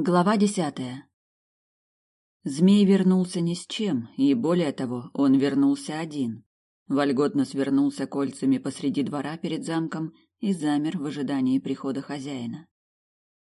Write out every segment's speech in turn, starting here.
Глава десятая. Змей вернулся ни с чем, и более того, он вернулся один. Вольготно свернулся кольцами посреди двора перед замком и замер в ожидании прихода хозяина.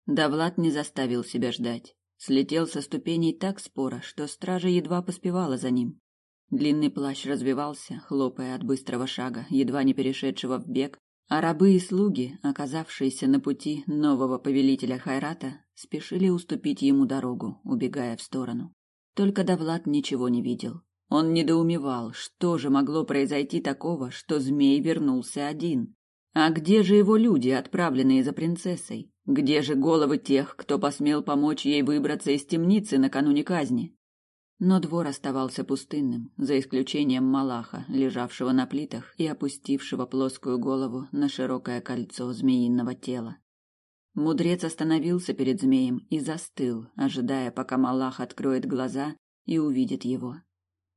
Давлат не заставил себя ждать. Слетел со ступеней так споро, что стража едва поспевала за ним. Длинный плащ развивался, хлопая от быстрого шага, едва не перешедшего в бег, а рабы и слуги, оказавшиеся на пути нового повелителя Хайрата, спешили уступить ему дорогу, убегая в сторону. Только Давлат ничего не видел. Он недоумевал, что же могло произойти такого, что змей вернулся один. А где же его люди, отправленные за принцессой? Где же головы тех, кто посмел помочь ей выбраться из темницы накануне казни? Но двор оставался пустынным, за исключением Малаха, лежавшего на плитах и опустившего плоскую голову на широкое кольцо змеиного тела. Мудрец остановился перед змеем и застыл, ожидая, пока Малах откроет глаза и увидит его.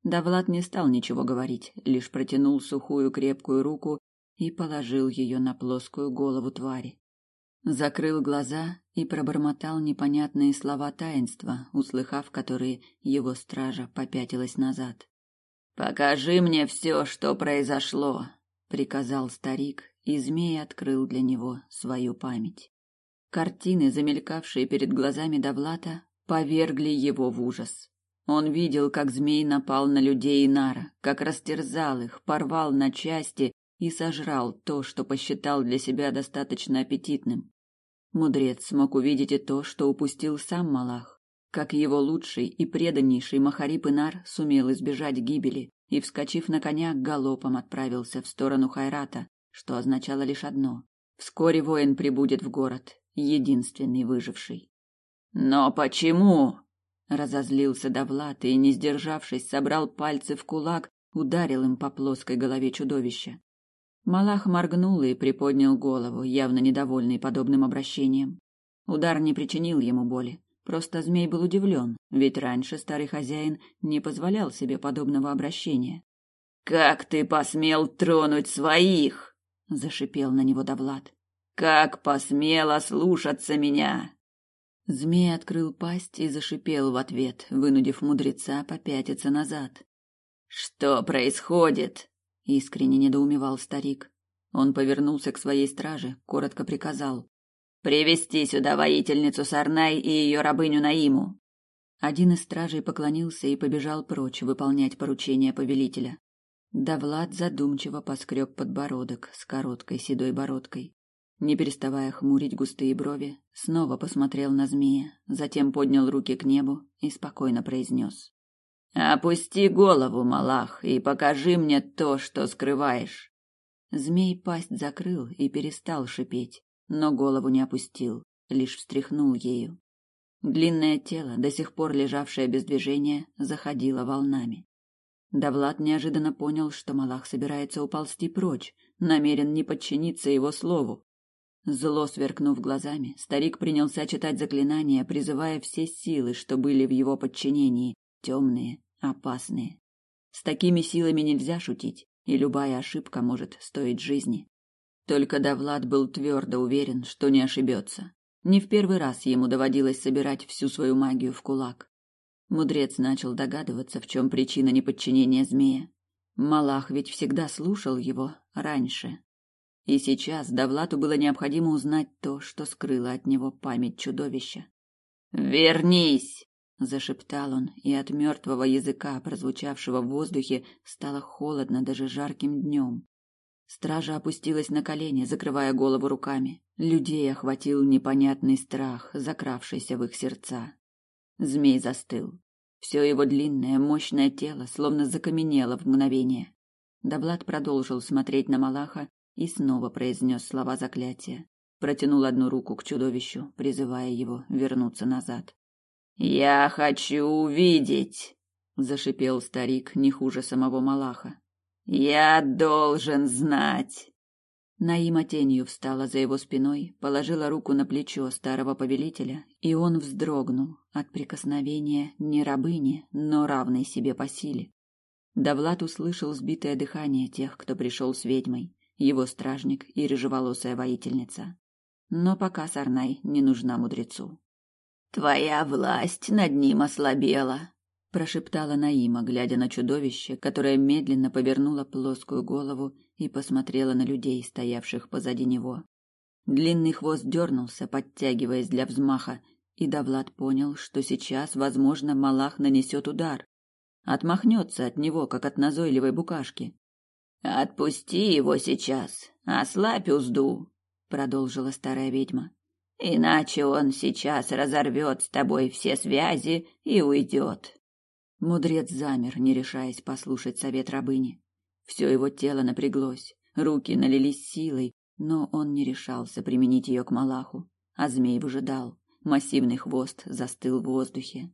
Давлад не стал ничего говорить, лишь протянул сухую крепкую руку и положил ее на плоскую голову твари закрыл глаза и пробормотал непонятные слова таинства, услыхав которые его стража попятилась назад. Покажи мне все, что произошло, приказал старик, и змей открыл для него свою память. Картины, замелькавшие перед глазами Давлата, повергли его в ужас. Он видел, как змей напал на людей Инара, как растерзал их, порвал на части и сожрал то, что посчитал для себя достаточно аппетитным. Мудрец смог увидеть и то, что упустил сам Малах, как его лучший и преданнейший Махарип Инар сумел избежать гибели и, вскочив на коня, галопом отправился в сторону Хайрата, что означало лишь одно: вскоре воин прибудет в город, единственный выживший. Но почему? разозлился Давлат и, не сдержавшись, собрал пальцы в кулак, ударил им по плоской голове чудовища. Малах моргнул и приподнял голову, явно недовольный подобным обращением. Удар не причинил ему боли. Просто змей был удивлен, ведь раньше старый хозяин не позволял себе подобного обращения. «Как ты посмел тронуть своих?» — зашипел на него Давлад. «Как посмел ослушаться меня?» Змей открыл пасть и зашипел в ответ, вынудив мудреца попятиться назад. «Что происходит?» Искренне недоумевал старик. Он повернулся к своей страже, коротко приказал: "Привести сюда воительницу Сарнай и ее рабыню Наиму". Один из стражей поклонился и побежал прочь выполнять поручение повелителя. Давлад задумчиво поскреб подбородок с короткой седой бородкой. Не переставая хмурить густые брови, снова посмотрел на змея, затем поднял руки к небу и спокойно произнес. Опусти голову, Малах, и покажи мне то, что скрываешь. Змей пасть закрыл и перестал шипеть, но голову не опустил, лишь встряхнул ею. Длинное тело, до сих пор лежавшее без движения, заходило волнами. Давлат неожиданно понял, что Малах собирается уползти прочь, намерен не подчиниться его слову. Зло сверкнув глазами, старик принялся читать заклинания, призывая все силы, что были в его подчинении, темные, опасные. С такими силами нельзя шутить, и любая ошибка может стоить жизни. Только Давлад был твердо уверен, что не ошибется. Не в первый раз ему доводилось собирать всю свою магию в кулак. Мудрец начал догадываться, в чем причина неподчинения змея. Малах ведь всегда слушал его раньше. И сейчас Давлату было необходимо узнать то, что скрыла от него память чудовища. «Вернись!» Зашептал он, и от мертвого языка, прозвучавшего в воздухе, стало холодно даже жарким днем. Стража опустилась на колени, закрывая голову руками. Людей охватил непонятный страх, закравшийся в их сердца. Змей застыл. Все его длинное, мощное тело словно закаменело в мгновение. Даблат продолжил смотреть на Малаха и снова произнес слова заклятия. Протянул одну руку к чудовищу, призывая его вернуться назад. Я хочу увидеть, зашипел старик не хуже самого Малаха. Я должен знать. Наима тенью встала за его спиной, положила руку на плечо старого повелителя, и он вздрогнул от прикосновения не рабыни, но равной себе по силе. Давлат услышал сбитое дыхание тех, кто пришел с ведьмой, его стражник и рыжеволосая воительница. Но пока Сарнай не нужна мудрецу. Твоя власть над ним ослабела, прошептала Наима, глядя на чудовище, которое медленно повернуло плоскую голову и посмотрело на людей, стоявших позади него. Длинный хвост дернулся, подтягиваясь для взмаха, и Давлад понял, что сейчас, возможно, Малах нанесет удар. Отмахнется от него, как от назойливой букашки. «Отпусти его сейчас, ослабь узду», — продолжила старая ведьма. «Иначе он сейчас разорвет с тобой все связи и уйдет». Мудрец замер, не решаясь послушать совет рабыни. Все его тело напряглось, руки налились силой, но он не решался применить ее к Малаху, а змей выжидал. Массивный хвост застыл в воздухе.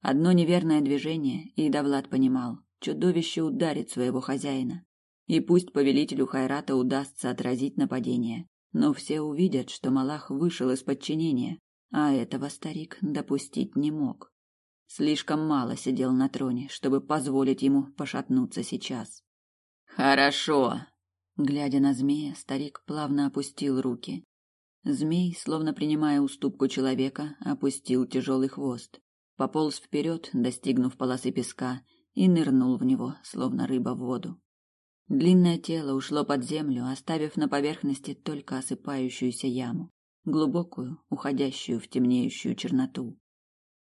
Одно неверное движение, и Давлад понимал, чудовище ударит своего хозяина. И пусть повелителю Хайрата удастся отразить нападение, но все увидят, что Малах вышел из подчинения, а этого старик допустить не мог. Слишком мало сидел на троне, чтобы позволить ему пошатнуться сейчас. Хорошо, глядя на змея, старик плавно опустил руки. Змей, словно принимая уступку человека, опустил тяжелый хвост, пополз вперед, достигнув полосы песка, и нырнул в него, словно рыба в воду. Длинное тело ушло под землю, оставив на поверхности только осыпающуюся яму, глубокую, уходящую в темнеющую черноту.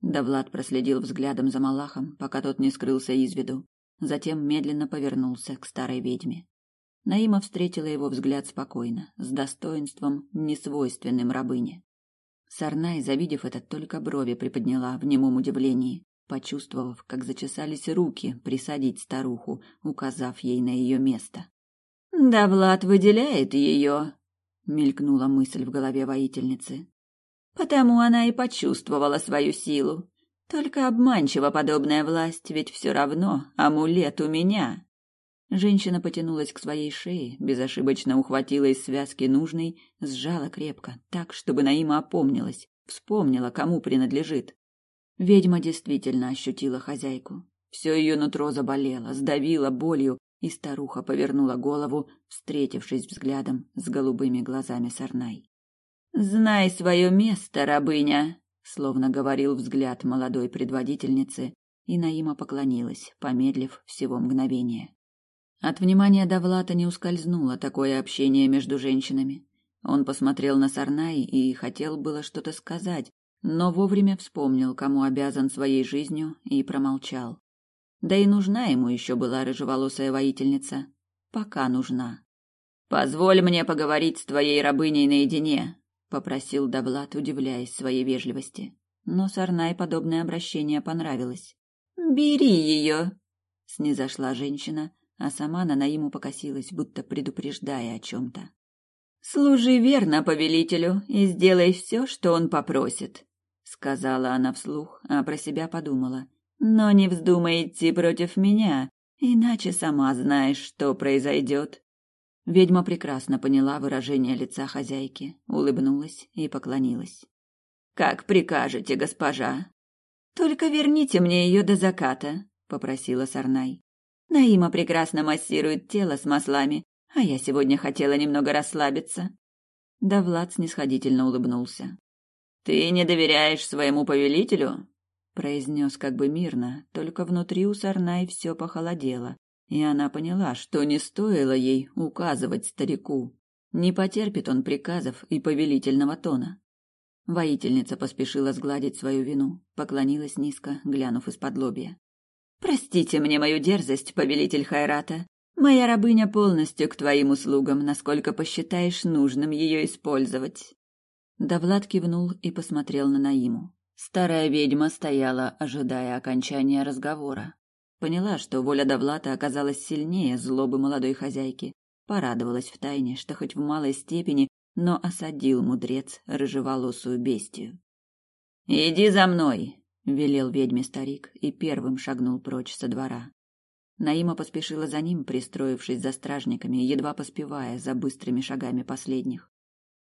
Давлад проследил взглядом за Малахом, пока тот не скрылся из виду, затем медленно повернулся к старой ведьме. Наима встретила его взгляд спокойно, с достоинством, несвойственным рабыне. Сарнай, завидев это, только брови приподняла в немом удивлении, почувствовав, как зачесались руки присадить старуху, указав ей на ее место. «Да Влад выделяет ее», — мелькнула мысль в голове воительницы. «Потому она и почувствовала свою силу. Только обманчива подобная власть, ведь все равно амулет у меня». Женщина потянулась к своей шее, безошибочно ухватила из связки нужной, сжала крепко, так, чтобы Наима опомнилась, вспомнила, кому принадлежит. Ведьма действительно ощутила хозяйку. Все ее нутро заболело, сдавило болью, и старуха повернула голову, встретившись взглядом с голубыми глазами Сарнай. «Знай свое место, рабыня!» — словно говорил взгляд молодой предводительницы, и Наима поклонилась, помедлив всего мгновение. От внимания Давлата не ускользнуло такое общение между женщинами. Он посмотрел на Сарнай и хотел было что-то сказать, но вовремя вспомнил, кому обязан своей жизнью, и промолчал. Да и нужна ему еще была рыжеволосая воительница. Пока нужна. «Позволь мне поговорить с твоей рабыней наедине», — попросил Давлат, удивляясь своей вежливости. Но Сарнай подобное обращение понравилось. «Бери ее!» — снизошла женщина, а сама на Наиму покосилась, будто предупреждая о чем-то. «Служи верно повелителю и сделай все, что он попросит сказала она вслух, а про себя подумала. Но не вздумай идти против меня, иначе сама знаешь, что произойдет. Ведьма прекрасно поняла выражение лица хозяйки, улыбнулась и поклонилась. Как прикажете, госпожа. Только верните мне ее до заката, попросила Сарнай. Наима прекрасно массирует тело с маслами, а я сегодня хотела немного расслабиться. Да Влад снисходительно улыбнулся. Ты не доверяешь своему повелителю? произнес как бы мирно, только внутри у Сарнай все похолодело, и она поняла, что не стоило ей указывать старику. Не потерпит он приказов и повелительного тона. Воительница поспешила сгладить свою вину, поклонилась низко, глянув из-под лобья. «Простите мне мою дерзость, повелитель Хайрата. Моя рабыня полностью к твоим услугам, насколько посчитаешь нужным ее использовать». Давлад кивнул и посмотрел на Наиму. Старая ведьма стояла, ожидая окончания разговора. Поняла, что воля Давлата оказалась сильнее злобы молодой хозяйки. Порадовалась втайне, что хоть в малой степени, но осадил мудрец рыжеволосую бестию. «Иди за мной!» — велел ведьме старик и первым шагнул прочь со двора. Наима поспешила за ним, пристроившись за стражниками, едва поспевая за быстрыми шагами последних.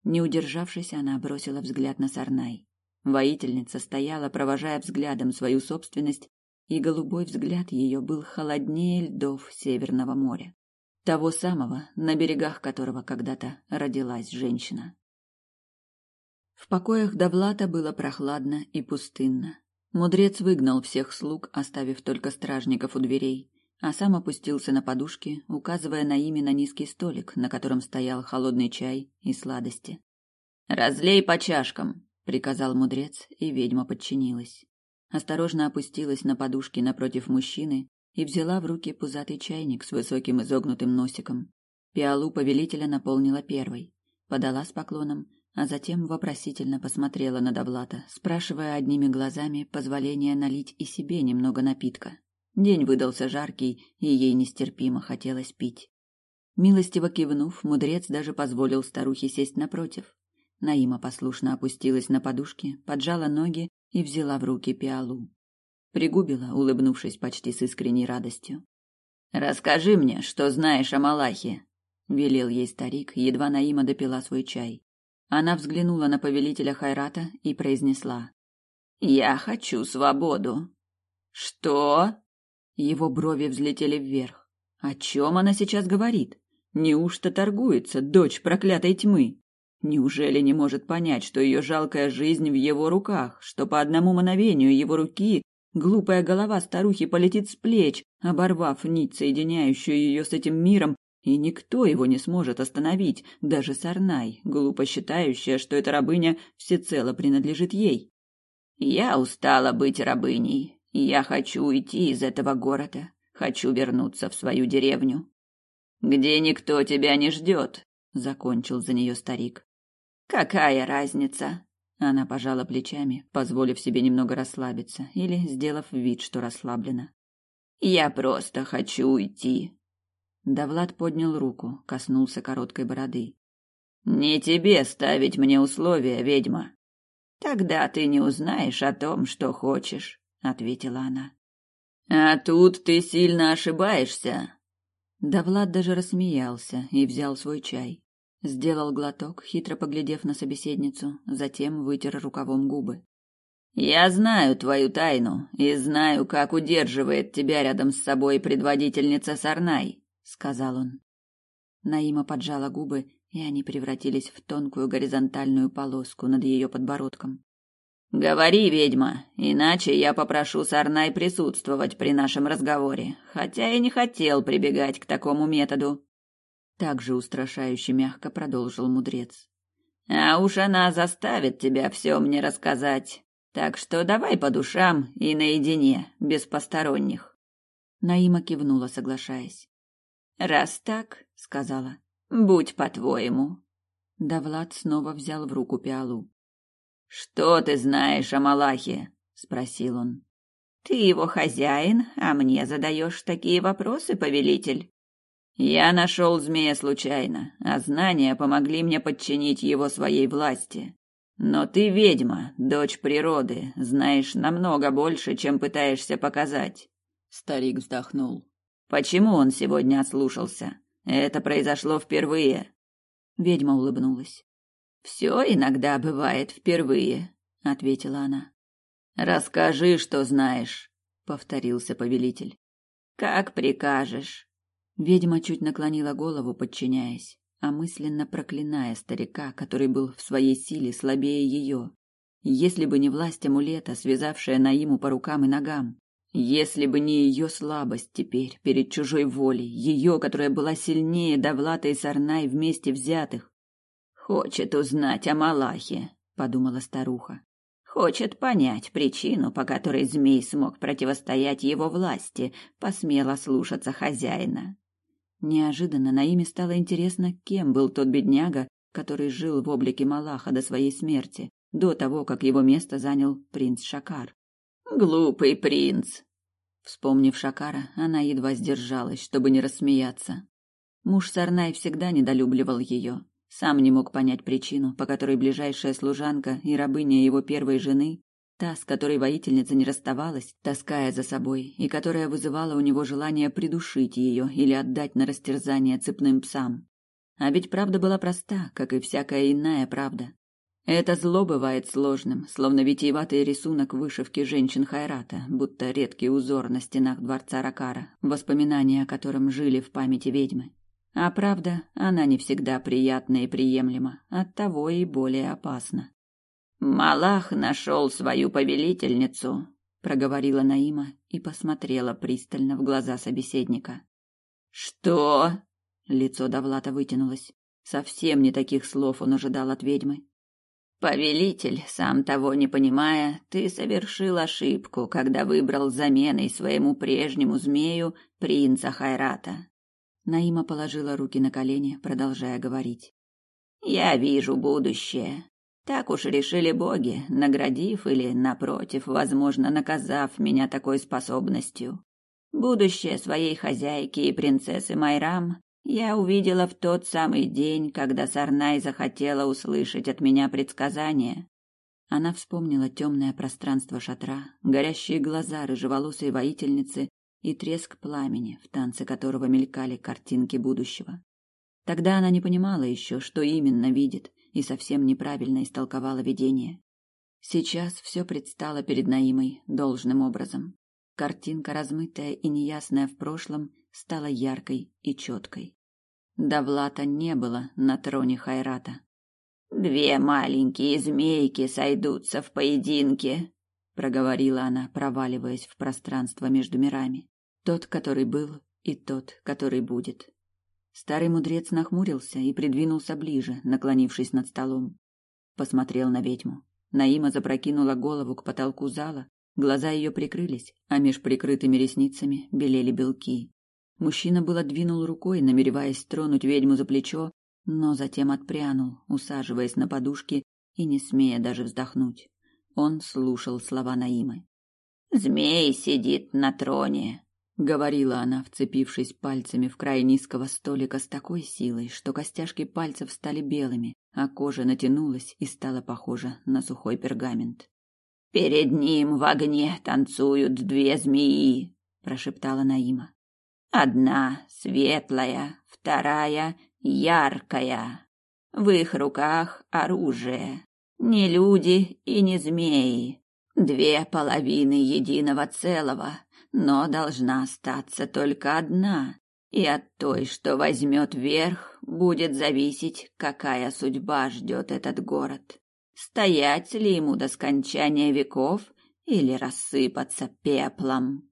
Не удержавшись, она бросила взгляд на Сарнай. Воительница стояла, провожая взглядом свою собственность, и голубой взгляд ее был холоднее льдов Северного моря, того самого, на берегах которого когда-то родилась женщина. В покоях Давлата было прохладно и пустынно. Мудрец выгнал всех слуг, оставив только стражников у дверей, а сам опустился на подушки, указывая на имя на низкий столик, на котором стоял холодный чай и сладости. «Разлей по чашкам», — приказал мудрец, и ведьма подчинилась. Осторожно опустилась на подушки напротив мужчины и взяла в руки пузатый чайник с высоким изогнутым носиком. Пиалу повелителя наполнила первой, подала с поклоном, а затем вопросительно посмотрела на Довлата, спрашивая одними глазами позволения налить и себе немного напитка. День выдался жаркий, и ей нестерпимо хотелось пить. Милостиво кивнув, мудрец даже позволил старухе сесть напротив. Наима послушно опустилась на подушки, поджала ноги и взяла в руки пиалу. Пригубила, улыбнувшись почти с искренней радостью. «Расскажи мне, что знаешь о Малахе», — велел ей старик, едва Наима допила свой чай. Она взглянула на повелителя Хайрата и произнесла. «Я хочу свободу». «Что?» Его брови взлетели вверх. «О чем она сейчас говорит? Неужто торгуется, дочь проклятой тьмы? Неужели не может понять, что ее жалкая жизнь в его руках, что по одному мановению его руки глупая голова старухи полетит с плеч, оборвав нить, соединяющую ее с этим миром, и никто его не сможет остановить, даже Сарнай, глупо считающая, что эта рабыня всецело принадлежит ей. Я устала быть рабыней. Я хочу уйти из этого города. Хочу вернуться в свою деревню. Где никто тебя не ждет, закончил за нее старик. Какая разница? Она пожала плечами, позволив себе немного расслабиться или сделав вид, что расслаблена. Я просто хочу уйти. Давлад поднял руку, коснулся короткой бороды. Не тебе ставить мне условия, ведьма. Тогда ты не узнаешь о том, что хочешь, ответила она. А тут ты сильно ошибаешься. Давлад даже рассмеялся и взял свой чай. Сделал глоток, хитро поглядев на собеседницу, затем вытер рукавом губы. Я знаю твою тайну и знаю, как удерживает тебя рядом с собой предводительница Сарнай сказал он. Наима поджала губы, и они превратились в тонкую горизонтальную полоску над ее подбородком. Говори, ведьма, иначе я попрошу Сарнай присутствовать при нашем разговоре, хотя и не хотел прибегать к такому методу. Так же устрашающе мягко продолжил мудрец. А уж она заставит тебя все мне рассказать. Так что давай по душам и наедине, без посторонних. Наима кивнула, соглашаясь. Раз так, сказала, будь по-твоему. Давлад снова взял в руку пиалу. Что ты знаешь о Малахе? спросил он. Ты его хозяин, а мне задаешь такие вопросы, повелитель. Я нашел змея случайно, а знания помогли мне подчинить его своей власти. Но ты ведьма, дочь природы, знаешь намного больше, чем пытаешься показать. Старик вздохнул. Почему он сегодня отслушался? Это произошло впервые. Ведьма улыбнулась. Все иногда бывает впервые, ответила она. Расскажи, что знаешь, повторился повелитель. Как прикажешь. Ведьма чуть наклонила голову, подчиняясь, а мысленно проклиная старика, который был в своей силе слабее ее. Если бы не власть амулета, связавшая Наиму по рукам и ногам, если бы не ее слабость теперь перед чужой волей, ее, которая была сильнее Давлата и Сарнай вместе взятых. Хочет узнать о Малахе, подумала старуха. Хочет понять причину, по которой змей смог противостоять его власти, посмело слушаться хозяина. Неожиданно на имя стало интересно, кем был тот бедняга, который жил в облике Малаха до своей смерти, до того, как его место занял принц Шакар. Глупый принц. Вспомнив Шакара, она едва сдержалась, чтобы не рассмеяться. Муж Сарнай всегда недолюбливал ее. Сам не мог понять причину, по которой ближайшая служанка и рабыня его первой жены, та, с которой воительница не расставалась, таская за собой, и которая вызывала у него желание придушить ее или отдать на растерзание цепным псам. А ведь правда была проста, как и всякая иная правда. Это зло бывает сложным, словно витиеватый рисунок вышивки женщин Хайрата, будто редкий узор на стенах дворца Ракара, воспоминания о котором жили в памяти ведьмы. А правда, она не всегда приятна и приемлема, оттого и более опасна. Малах нашел свою повелительницу, проговорила Наима и посмотрела пристально в глаза собеседника. Что? Лицо Давлата вытянулось. Совсем не таких слов он ожидал от ведьмы. Повелитель, сам того не понимая, ты совершил ошибку, когда выбрал заменой своему прежнему змею принца Хайрата. Наима положила руки на колени, продолжая говорить. Я вижу будущее. Так уж решили боги, наградив или, напротив, возможно, наказав меня такой способностью. Будущее своей хозяйки и принцессы Майрам я увидела в тот самый день, когда Сарнай захотела услышать от меня предсказание. Она вспомнила темное пространство шатра, горящие глаза рыжеволосой воительницы и треск пламени, в танце которого мелькали картинки будущего. Тогда она не понимала еще, что именно видит, и совсем неправильно истолковала видение. Сейчас все предстало перед Наимой должным образом. Картинка, размытая и неясная в прошлом, стала яркой и четкой. Давлата не было на троне Хайрата. «Две маленькие змейки сойдутся в поединке», — проговорила она, проваливаясь в пространство между мирами. Тот, который был, и тот, который будет. Старый мудрец нахмурился и придвинулся ближе, наклонившись над столом. Посмотрел на ведьму. Наима запрокинула голову к потолку зала, глаза ее прикрылись, а меж прикрытыми ресницами белели белки. Мужчина было двинул рукой, намереваясь тронуть ведьму за плечо, но затем отпрянул, усаживаясь на подушке и не смея даже вздохнуть. Он слушал слова Наимы. «Змей сидит на троне», — говорила она, вцепившись пальцами в край низкого столика с такой силой, что костяшки пальцев стали белыми, а кожа натянулась и стала похожа на сухой пергамент. «Перед ним в огне танцуют две змеи», — прошептала Наима. Одна светлая, вторая яркая. В их руках оружие. Не люди и не змеи. Две половины единого целого, но должна остаться только одна. И от той, что возьмет верх, будет зависеть, какая судьба ждет этот город. Стоять ли ему до скончания веков или рассыпаться пеплом.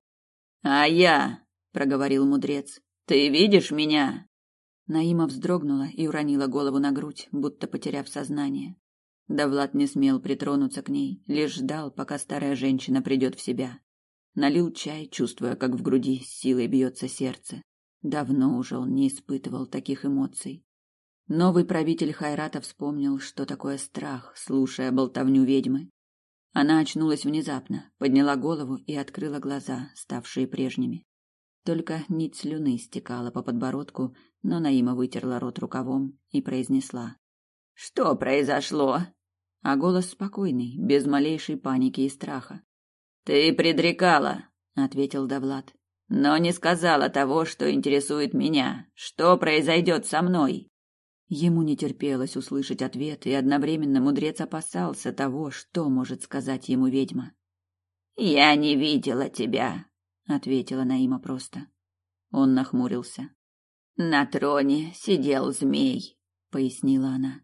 А я проговорил мудрец. Ты видишь меня? Наима вздрогнула и уронила голову на грудь, будто потеряв сознание. Давлат не смел притронуться к ней, лишь ждал, пока старая женщина придет в себя. Налил чай, чувствуя, как в груди с силой бьется сердце. Давно уже он не испытывал таких эмоций. Новый правитель Хайрата вспомнил, что такое страх, слушая болтовню ведьмы. Она очнулась внезапно, подняла голову и открыла глаза, ставшие прежними. Только нить слюны стекала по подбородку, но Наима вытерла рот рукавом и произнесла: "Что произошло?" А голос спокойный, без малейшей паники и страха. "Ты предрекала", ответил Давлат. "Но не сказала того, что интересует меня. Что произойдет со мной?" Ему не терпелось услышать ответ, и одновременно мудрец опасался того, что может сказать ему ведьма. "Я не видела тебя", ответила Наима просто. Он нахмурился. На троне сидел змей, пояснила она.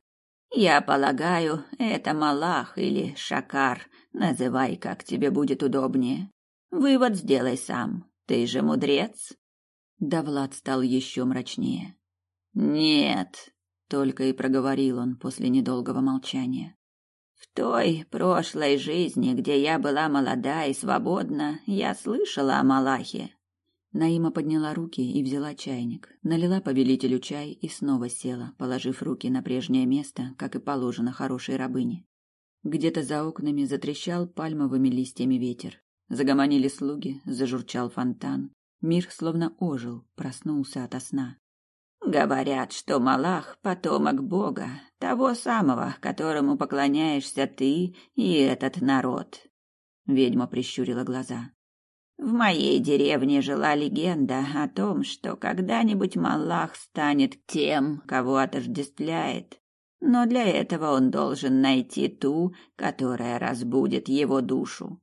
Я полагаю, это Малах или Шакар, называй как тебе будет удобнее. Вывод сделай сам. Ты же мудрец. Да Влад стал еще мрачнее. Нет, только и проговорил он после недолгого молчания. В той прошлой жизни, где я была молода и свободна, я слышала о Малахе. Наима подняла руки и взяла чайник, налила повелителю чай и снова села, положив руки на прежнее место, как и положено хорошей рабыне. Где-то за окнами затрещал пальмовыми листьями ветер. Загомонили слуги, зажурчал фонтан. Мир словно ожил, проснулся ото сна. Говорят, что Малах — потомок Бога, того самого, которому поклоняешься ты и этот народ. Ведьма прищурила глаза. В моей деревне жила легенда о том, что когда-нибудь Малах станет тем, кого отождествляет. Но для этого он должен найти ту, которая разбудит его душу.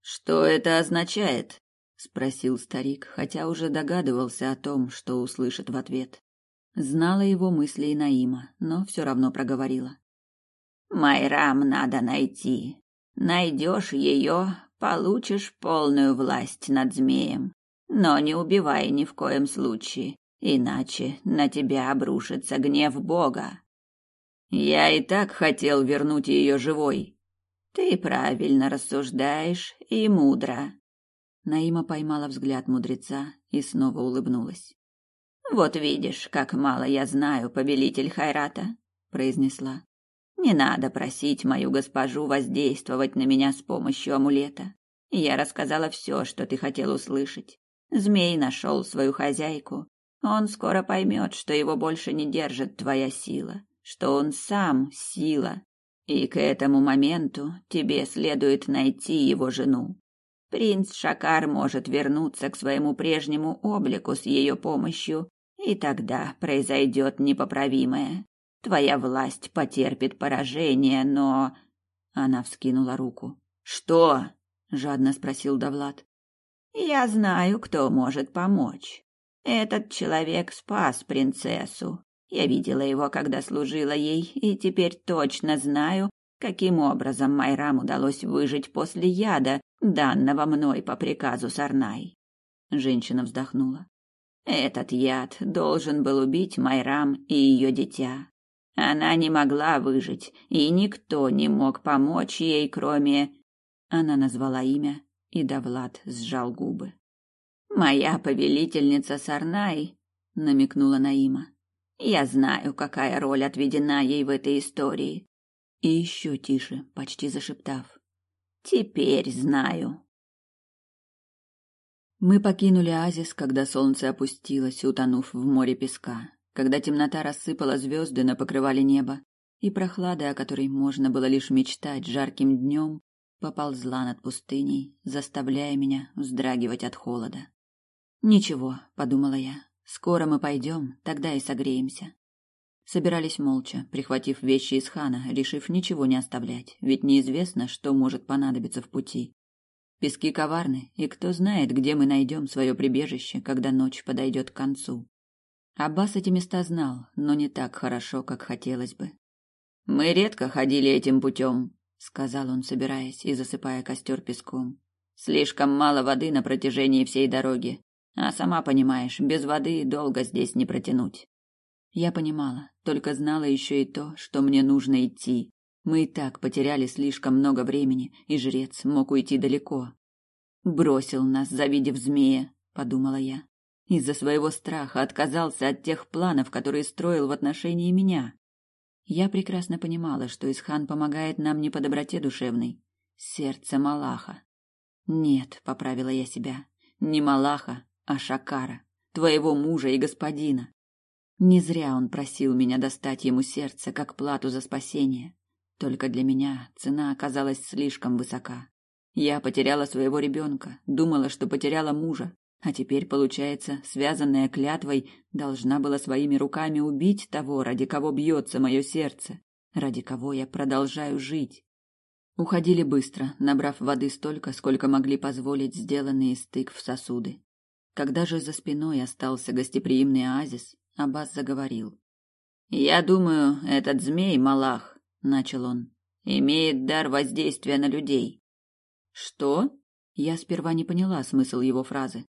Что это означает? спросил старик, хотя уже догадывался о том, что услышит в ответ. Знала его мысли и Наима, но все равно проговорила. Майрам надо найти. Найдешь ее, получишь полную власть над змеем. Но не убивай ни в коем случае, иначе на тебя обрушится гнев Бога. Я и так хотел вернуть ее живой. Ты правильно рассуждаешь и мудро. Наима поймала взгляд мудреца и снова улыбнулась. Вот видишь, как мало я знаю, повелитель Хайрата, произнесла. Не надо просить мою госпожу воздействовать на меня с помощью амулета. Я рассказала все, что ты хотел услышать. Змей нашел свою хозяйку. Он скоро поймет, что его больше не держит твоя сила, что он сам сила. И к этому моменту тебе следует найти его жену. Принц Шакар может вернуться к своему прежнему облику с ее помощью, и тогда произойдет непоправимое. Твоя власть потерпит поражение, но она вскинула руку. Что? жадно спросил Давлат. Я знаю, кто может помочь. Этот человек спас принцессу. Я видела его, когда служила ей, и теперь точно знаю, каким образом Майрам удалось выжить после яда, данного мной по приказу Сарнай. Женщина вздохнула. Этот яд должен был убить Майрам и ее дитя. Она не могла выжить, и никто не мог помочь ей, кроме... Она назвала имя, и Давлад сжал губы. «Моя повелительница Сарнай», — намекнула Наима. «Я знаю, какая роль отведена ей в этой истории». И еще тише, почти зашептав. «Теперь знаю». Мы покинули Азис, когда солнце опустилось, утонув в море песка когда темнота рассыпала звезды на покрывале неба, и прохлада, о которой можно было лишь мечтать жарким днем, поползла над пустыней, заставляя меня вздрагивать от холода. «Ничего», — подумала я, — «скоро мы пойдем, тогда и согреемся». Собирались молча, прихватив вещи из хана, решив ничего не оставлять, ведь неизвестно, что может понадобиться в пути. Пески коварны, и кто знает, где мы найдем свое прибежище, когда ночь подойдет к концу. Аббас эти места знал, но не так хорошо, как хотелось бы. Мы редко ходили этим путем, сказал он, собираясь и засыпая костер песком. Слишком мало воды на протяжении всей дороги, а сама понимаешь, без воды долго здесь не протянуть. Я понимала, только знала еще и то, что мне нужно идти. Мы и так потеряли слишком много времени, и жрец мог уйти далеко. Бросил нас, завидев змея, подумала я из-за своего страха отказался от тех планов, которые строил в отношении меня. Я прекрасно понимала, что Исхан помогает нам не по доброте душевной. Сердце Малаха. Нет, поправила я себя. Не Малаха, а Шакара, твоего мужа и господина. Не зря он просил меня достать ему сердце как плату за спасение. Только для меня цена оказалась слишком высока. Я потеряла своего ребенка, думала, что потеряла мужа, а теперь, получается, связанная клятвой, должна была своими руками убить того, ради кого бьется мое сердце, ради кого я продолжаю жить. Уходили быстро, набрав воды столько, сколько могли позволить сделанные стык в сосуды. Когда же за спиной остался гостеприимный оазис, Аббас заговорил. «Я думаю, этот змей, Малах, — начал он, — имеет дар воздействия на людей». «Что?» Я сперва не поняла смысл его фразы.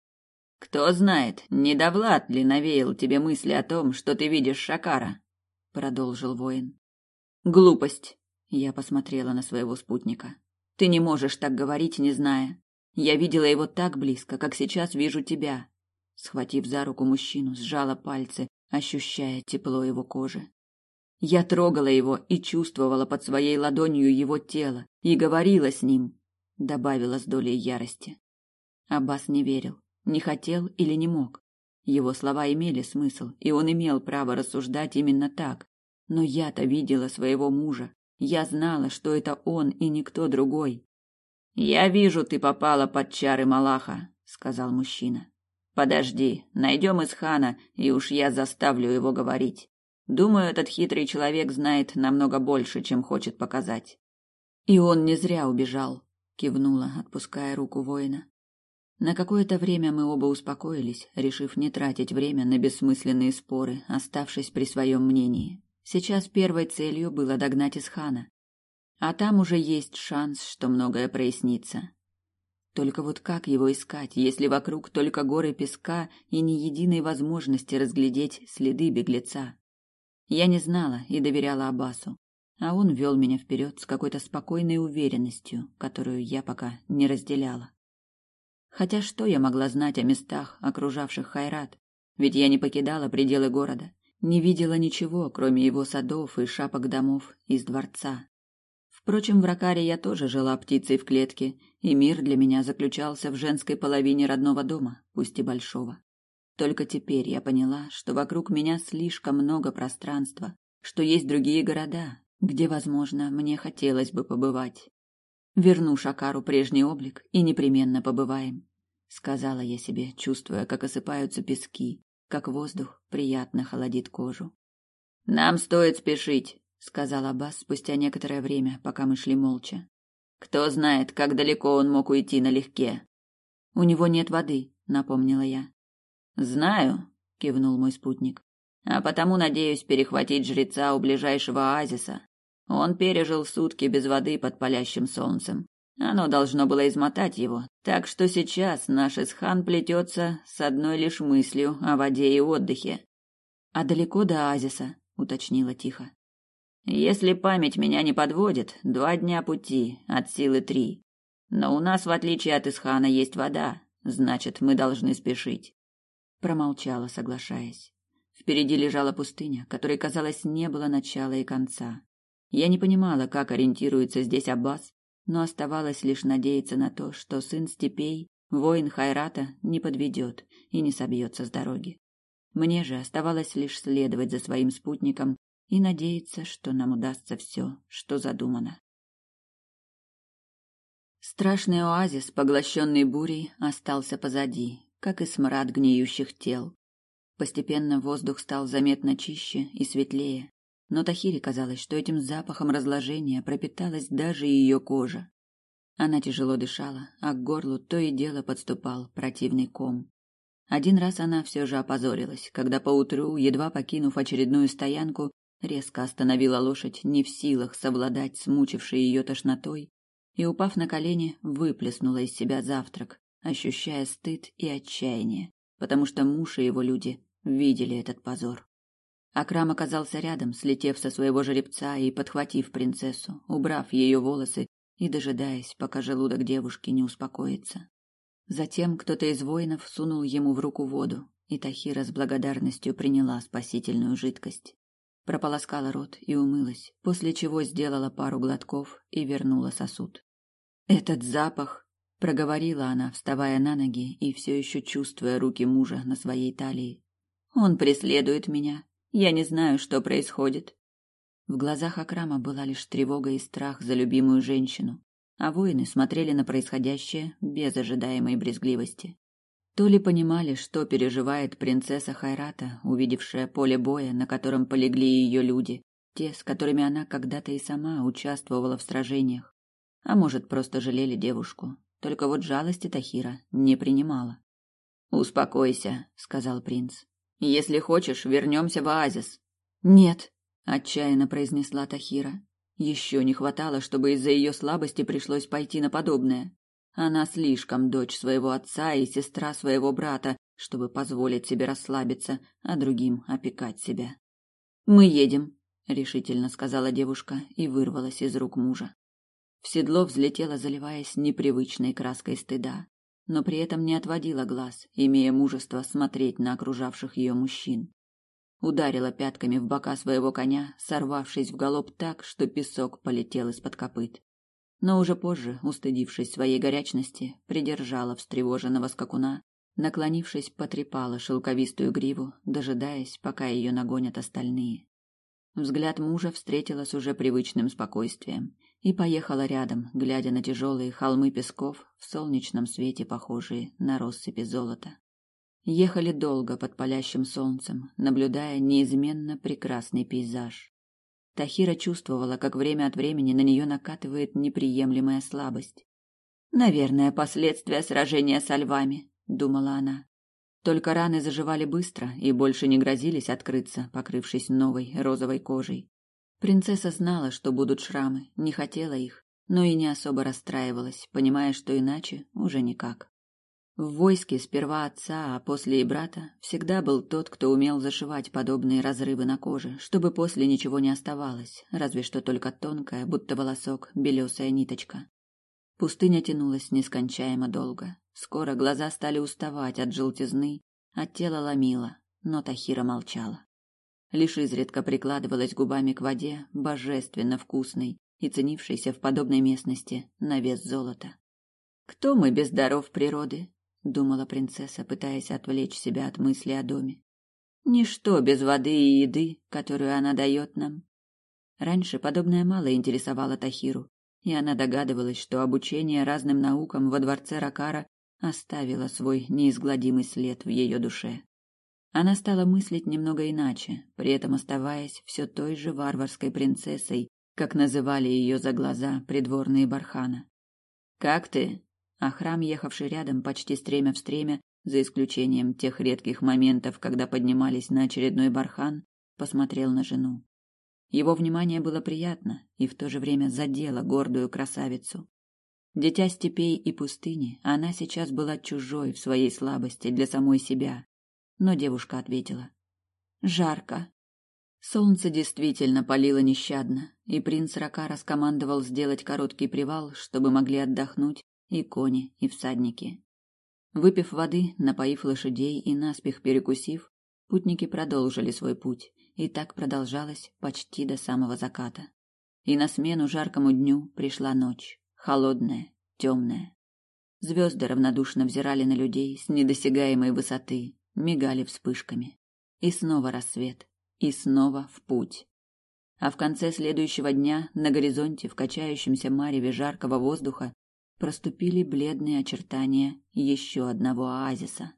Кто знает, не Давлад ли навеял тебе мысли о том, что ты видишь Шакара? продолжил воин. Глупость. Я посмотрела на своего спутника. Ты не можешь так говорить, не зная. Я видела его так близко, как сейчас вижу тебя. Схватив за руку мужчину, сжала пальцы, ощущая тепло его кожи. Я трогала его и чувствовала под своей ладонью его тело и говорила с ним, добавила с долей ярости. Аббас не верил. Не хотел или не мог. Его слова имели смысл, и он имел право рассуждать именно так. Но я-то видела своего мужа. Я знала, что это он и никто другой. «Я вижу, ты попала под чары Малаха», — сказал мужчина. «Подожди, найдем Исхана, и уж я заставлю его говорить. Думаю, этот хитрый человек знает намного больше, чем хочет показать». «И он не зря убежал», — кивнула, отпуская руку воина. На какое-то время мы оба успокоились, решив не тратить время на бессмысленные споры, оставшись при своем мнении. Сейчас первой целью было догнать Исхана. А там уже есть шанс, что многое прояснится. Только вот как его искать, если вокруг только горы песка и ни единой возможности разглядеть следы беглеца? Я не знала и доверяла Абасу, а он вел меня вперед с какой-то спокойной уверенностью, которую я пока не разделяла. Хотя что я могла знать о местах, окружавших Хайрат? Ведь я не покидала пределы города, не видела ничего, кроме его садов и шапок домов из дворца. Впрочем, в Ракаре я тоже жила птицей в клетке, и мир для меня заключался в женской половине родного дома, пусть и большого. Только теперь я поняла, что вокруг меня слишком много пространства, что есть другие города, где, возможно, мне хотелось бы побывать. Верну Шакару прежний облик и непременно побываем, сказала я себе, чувствуя, как осыпаются пески, как воздух приятно холодит кожу. Нам стоит спешить, сказал Аббас спустя некоторое время, пока мы шли молча. Кто знает, как далеко он мог уйти налегке. У него нет воды, напомнила я. Знаю, кивнул мой спутник. А потому надеюсь перехватить жреца у ближайшего оазиса. Он пережил сутки без воды под палящим солнцем. Оно должно было измотать его, так что сейчас наш Исхан плетется с одной лишь мыслью о воде и отдыхе. А далеко до оазиса, уточнила тихо. Если память меня не подводит, два дня пути, от силы три. Но у нас, в отличие от Исхана, есть вода, значит, мы должны спешить. Промолчала, соглашаясь. Впереди лежала пустыня, которой, казалось, не было начала и конца. Я не понимала, как ориентируется здесь Аббас, но оставалось лишь надеяться на то, что сын степей, воин Хайрата, не подведет и не собьется с дороги. Мне же оставалось лишь следовать за своим спутником и надеяться, что нам удастся все, что задумано. Страшный оазис, поглощенный бурей, остался позади, как и смрад гниющих тел. Постепенно воздух стал заметно чище и светлее, но Тахире казалось, что этим запахом разложения пропиталась даже ее кожа. Она тяжело дышала, а к горлу то и дело подступал противный ком. Один раз она все же опозорилась, когда поутру, едва покинув очередную стоянку, резко остановила лошадь, не в силах совладать с мучившей ее тошнотой, и, упав на колени, выплеснула из себя завтрак, ощущая стыд и отчаяние, потому что муж и его люди видели этот позор. Акрам оказался рядом, слетев со своего жеребца и подхватив принцессу, убрав ее волосы и дожидаясь, пока желудок девушки не успокоится. Затем кто-то из воинов сунул ему в руку воду, и Тахира с благодарностью приняла спасительную жидкость. Прополоскала рот и умылась, после чего сделала пару глотков и вернула сосуд. «Этот запах!» — проговорила она, вставая на ноги и все еще чувствуя руки мужа на своей талии. «Он преследует меня, я не знаю, что происходит. В глазах Акрама была лишь тревога и страх за любимую женщину, а воины смотрели на происходящее без ожидаемой брезгливости. То ли понимали, что переживает принцесса Хайрата, увидевшая поле боя, на котором полегли ее люди, те, с которыми она когда-то и сама участвовала в сражениях, а может, просто жалели девушку. Только вот жалости Тахира не принимала. «Успокойся», — сказал принц. Если хочешь, вернемся в оазис. Нет, отчаянно произнесла Тахира. Еще не хватало, чтобы из-за ее слабости пришлось пойти на подобное. Она слишком дочь своего отца и сестра своего брата, чтобы позволить себе расслабиться, а другим опекать себя. Мы едем, решительно сказала девушка и вырвалась из рук мужа. В седло взлетела, заливаясь непривычной краской стыда но при этом не отводила глаз, имея мужество смотреть на окружавших ее мужчин. Ударила пятками в бока своего коня, сорвавшись в галоп так, что песок полетел из-под копыт. Но уже позже, устыдившись своей горячности, придержала встревоженного скакуна, наклонившись, потрепала шелковистую гриву, дожидаясь, пока ее нагонят остальные. Взгляд мужа встретила с уже привычным спокойствием, и поехала рядом, глядя на тяжелые холмы песков в солнечном свете, похожие на россыпи золота. Ехали долго под палящим солнцем, наблюдая неизменно прекрасный пейзаж. Тахира чувствовала, как время от времени на нее накатывает неприемлемая слабость. Наверное, последствия сражения со львами, думала она. Только раны заживали быстро и больше не грозились открыться, покрывшись новой розовой кожей. Принцесса знала, что будут шрамы, не хотела их, но и не особо расстраивалась, понимая, что иначе уже никак. В войске сперва отца, а после и брата всегда был тот, кто умел зашивать подобные разрывы на коже, чтобы после ничего не оставалось, разве что только тонкая, будто волосок, белесая ниточка. Пустыня тянулась нескончаемо долго. Скоро глаза стали уставать от желтизны, а тело ломило, но Тахира молчала. Лишь изредка прикладывалась губами к воде, божественно вкусной и ценившейся в подобной местности на вес золота. Кто мы без даров природы? Думала принцесса, пытаясь отвлечь себя от мысли о доме. Ничто без воды и еды, которую она дает нам. Раньше подобное мало интересовало Тахиру, и она догадывалась, что обучение разным наукам во дворце Ракара оставило свой неизгладимый след в ее душе. Она стала мыслить немного иначе, при этом оставаясь все той же варварской принцессой, как называли ее за глаза придворные бархана. «Как ты?» А храм, ехавший рядом почти стремя в стремя, за исключением тех редких моментов, когда поднимались на очередной бархан, посмотрел на жену. Его внимание было приятно и в то же время задело гордую красавицу. Дитя степей и пустыни, она сейчас была чужой в своей слабости для самой себя. Но девушка ответила. «Жарко». Солнце действительно палило нещадно, и принц Рака раскомандовал сделать короткий привал, чтобы могли отдохнуть и кони, и всадники. Выпив воды, напоив лошадей и наспех перекусив, путники продолжили свой путь, и так продолжалось почти до самого заката. И на смену жаркому дню пришла ночь, холодная, темная. Звезды равнодушно взирали на людей с недосягаемой высоты, мигали вспышками. И снова рассвет, и снова в путь. А в конце следующего дня на горизонте в качающемся мареве жаркого воздуха проступили бледные очертания еще одного оазиса.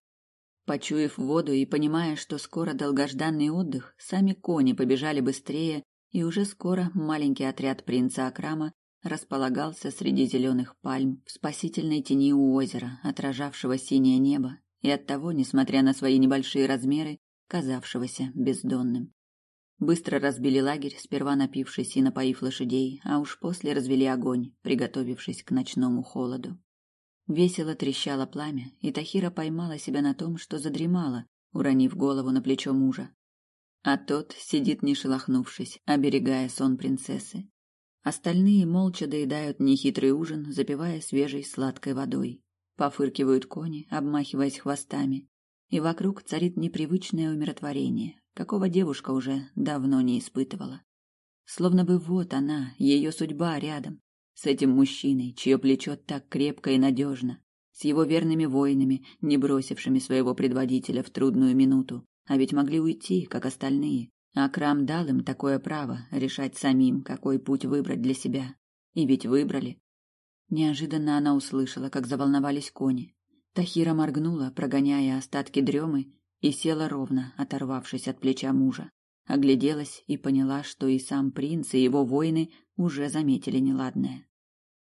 Почуяв воду и понимая, что скоро долгожданный отдых, сами кони побежали быстрее, и уже скоро маленький отряд принца Акрама располагался среди зеленых пальм в спасительной тени у озера, отражавшего синее небо, и оттого, несмотря на свои небольшие размеры, казавшегося бездонным. Быстро разбили лагерь, сперва напившись и напоив лошадей, а уж после развели огонь, приготовившись к ночному холоду. Весело трещало пламя, и Тахира поймала себя на том, что задремала, уронив голову на плечо мужа. А тот сидит не шелохнувшись, оберегая сон принцессы. Остальные молча доедают нехитрый ужин, запивая свежей сладкой водой. Пофыркивают кони, обмахиваясь хвостами, и вокруг царит непривычное умиротворение, какого девушка уже давно не испытывала. Словно бы вот она, ее судьба рядом, с этим мужчиной, чье плечо так крепко и надежно, с его верными воинами, не бросившими своего предводителя в трудную минуту, а ведь могли уйти, как остальные. Акрам дал им такое право решать самим, какой путь выбрать для себя. И ведь выбрали. Неожиданно она услышала, как заволновались кони. Тахира моргнула, прогоняя остатки дремы, и села ровно, оторвавшись от плеча мужа. Огляделась и поняла, что и сам принц, и его воины уже заметили неладное.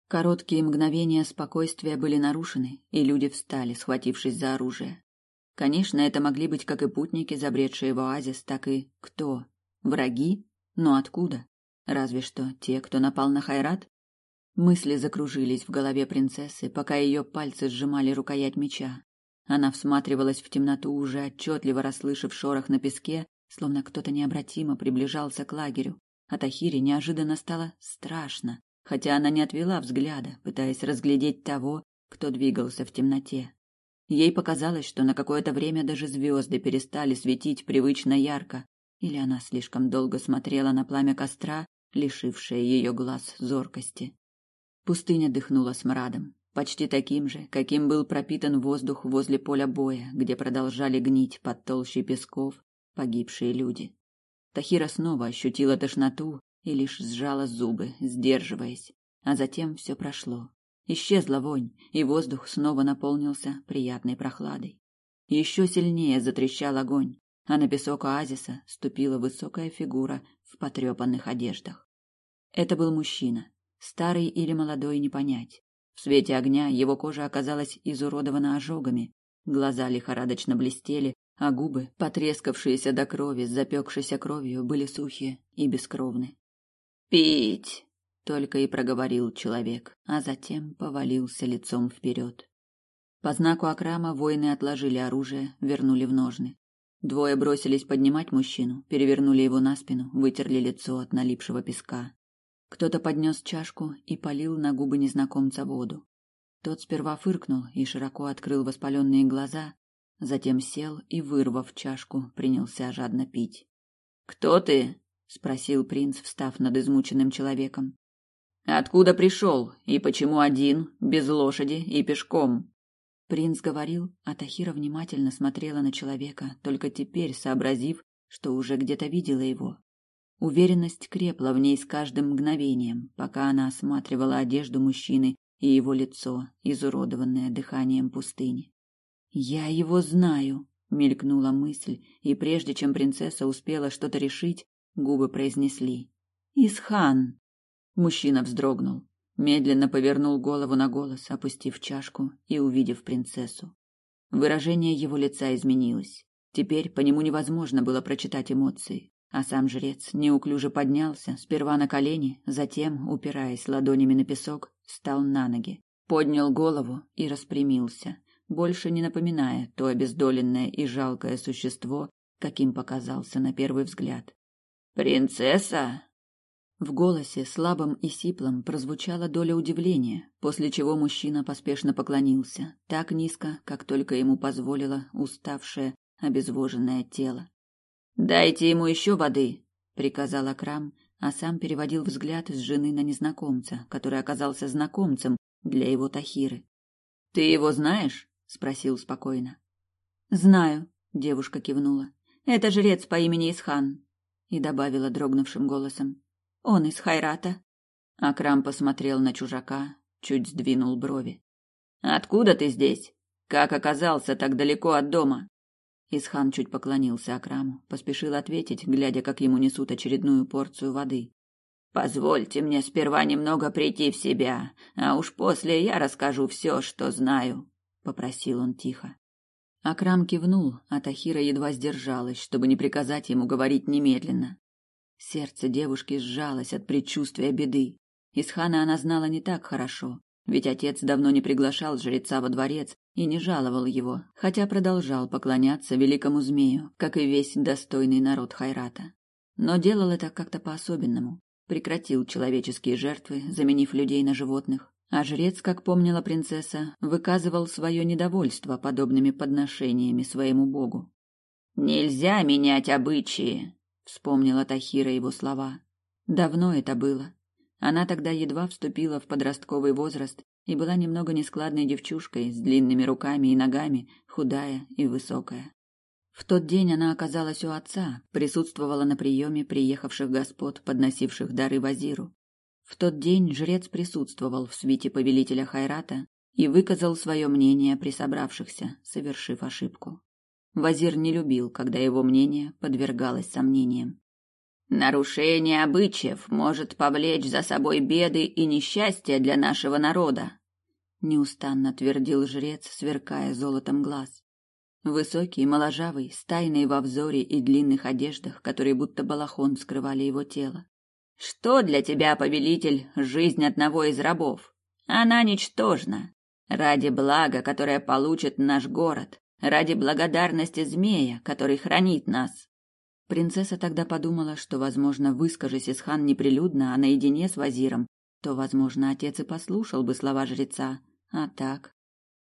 Короткие мгновения спокойствия были нарушены, и люди встали, схватившись за оружие. Конечно, это могли быть как и путники, забредшие в оазис, так и кто? Враги? Но откуда? Разве что те, кто напал на Хайрат? Мысли закружились в голове принцессы, пока ее пальцы сжимали рукоять меча. Она всматривалась в темноту, уже отчетливо расслышав шорох на песке, словно кто-то необратимо приближался к лагерю. А Тахире неожиданно стало страшно, хотя она не отвела взгляда, пытаясь разглядеть того, кто двигался в темноте. Ей показалось, что на какое-то время даже звезды перестали светить привычно ярко, или она слишком долго смотрела на пламя костра, лишившее ее глаз зоркости. Пустыня дыхнула смрадом, почти таким же, каким был пропитан воздух возле поля боя, где продолжали гнить под толщей песков погибшие люди. Тахира снова ощутила тошноту и лишь сжала зубы, сдерживаясь, а затем все прошло. Исчезла вонь, и воздух снова наполнился приятной прохладой. Еще сильнее затрещал огонь, а на песок оазиса ступила высокая фигура в потрепанных одеждах. Это был мужчина, старый или молодой не понять. В свете огня его кожа оказалась изуродована ожогами, глаза лихорадочно блестели, а губы, потрескавшиеся до крови, запекшейся кровью, были сухие и бескровны. Пить, только и проговорил человек, а затем повалился лицом вперед. По знаку Акрама воины отложили оружие, вернули в ножны. Двое бросились поднимать мужчину, перевернули его на спину, вытерли лицо от налипшего песка. Кто-то поднес чашку и полил на губы незнакомца воду. Тот сперва фыркнул и широко открыл воспаленные глаза, затем сел и, вырвав чашку, принялся жадно пить. «Кто ты?» — спросил принц, встав над измученным человеком. «Откуда пришел и почему один, без лошади и пешком?» Принц говорил, а Тахира внимательно смотрела на человека, только теперь сообразив, что уже где-то видела его. Уверенность крепла в ней с каждым мгновением, пока она осматривала одежду мужчины и его лицо, изуродованное дыханием пустыни. «Я его знаю», — мелькнула мысль, и прежде чем принцесса успела что-то решить, губы произнесли. «Исхан!» Мужчина вздрогнул, медленно повернул голову на голос, опустив чашку и увидев принцессу. Выражение его лица изменилось. Теперь по нему невозможно было прочитать эмоции, а сам жрец неуклюже поднялся, сперва на колени, затем, упираясь ладонями на песок, встал на ноги, поднял голову и распрямился, больше не напоминая то обездоленное и жалкое существо, каким показался на первый взгляд. «Принцесса!» В голосе, слабом и сиплом, прозвучала доля удивления, после чего мужчина поспешно поклонился, так низко, как только ему позволило уставшее, обезвоженное тело. «Дайте ему еще воды!» — приказал Акрам, а сам переводил взгляд с жены на незнакомца, который оказался знакомцем для его Тахиры. «Ты его знаешь?» — спросил спокойно. «Знаю», — девушка кивнула. «Это жрец по имени Исхан», — и добавила дрогнувшим голосом. Он из Хайрата. Акрам посмотрел на чужака, чуть сдвинул брови. Откуда ты здесь? Как оказался так далеко от дома? Исхан чуть поклонился Акраму, поспешил ответить, глядя, как ему несут очередную порцию воды. Позвольте мне сперва немного прийти в себя, а уж после я расскажу все, что знаю, попросил он тихо. Акрам кивнул, а Тахира едва сдержалась, чтобы не приказать ему говорить немедленно. Сердце девушки сжалось от предчувствия беды. Исхана она знала не так хорошо, ведь отец давно не приглашал жреца во дворец и не жаловал его, хотя продолжал поклоняться великому змею, как и весь достойный народ Хайрата. Но делал это как-то по-особенному. Прекратил человеческие жертвы, заменив людей на животных. А жрец, как помнила принцесса, выказывал свое недовольство подобными подношениями своему богу. «Нельзя менять обычаи», вспомнила Тахира его слова. Давно это было. Она тогда едва вступила в подростковый возраст и была немного нескладной девчушкой с длинными руками и ногами, худая и высокая. В тот день она оказалась у отца, присутствовала на приеме приехавших господ, подносивших дары Вазиру. В тот день жрец присутствовал в свите повелителя Хайрата и выказал свое мнение при собравшихся, совершив ошибку. Вазир не любил, когда его мнение подвергалось сомнениям. Нарушение обычаев может повлечь за собой беды и несчастья для нашего народа, неустанно твердил жрец, сверкая золотом глаз. Высокий, моложавый, с тайной во взоре и длинных одеждах, которые будто балахон скрывали его тело. Что для тебя, повелитель, жизнь одного из рабов? Она ничтожна. Ради блага, которое получит наш город, ради благодарности змея, который хранит нас. Принцесса тогда подумала, что, возможно, выскажись Исхан неприлюдно, а наедине с вазиром, то, возможно, отец и послушал бы слова жреца. А так...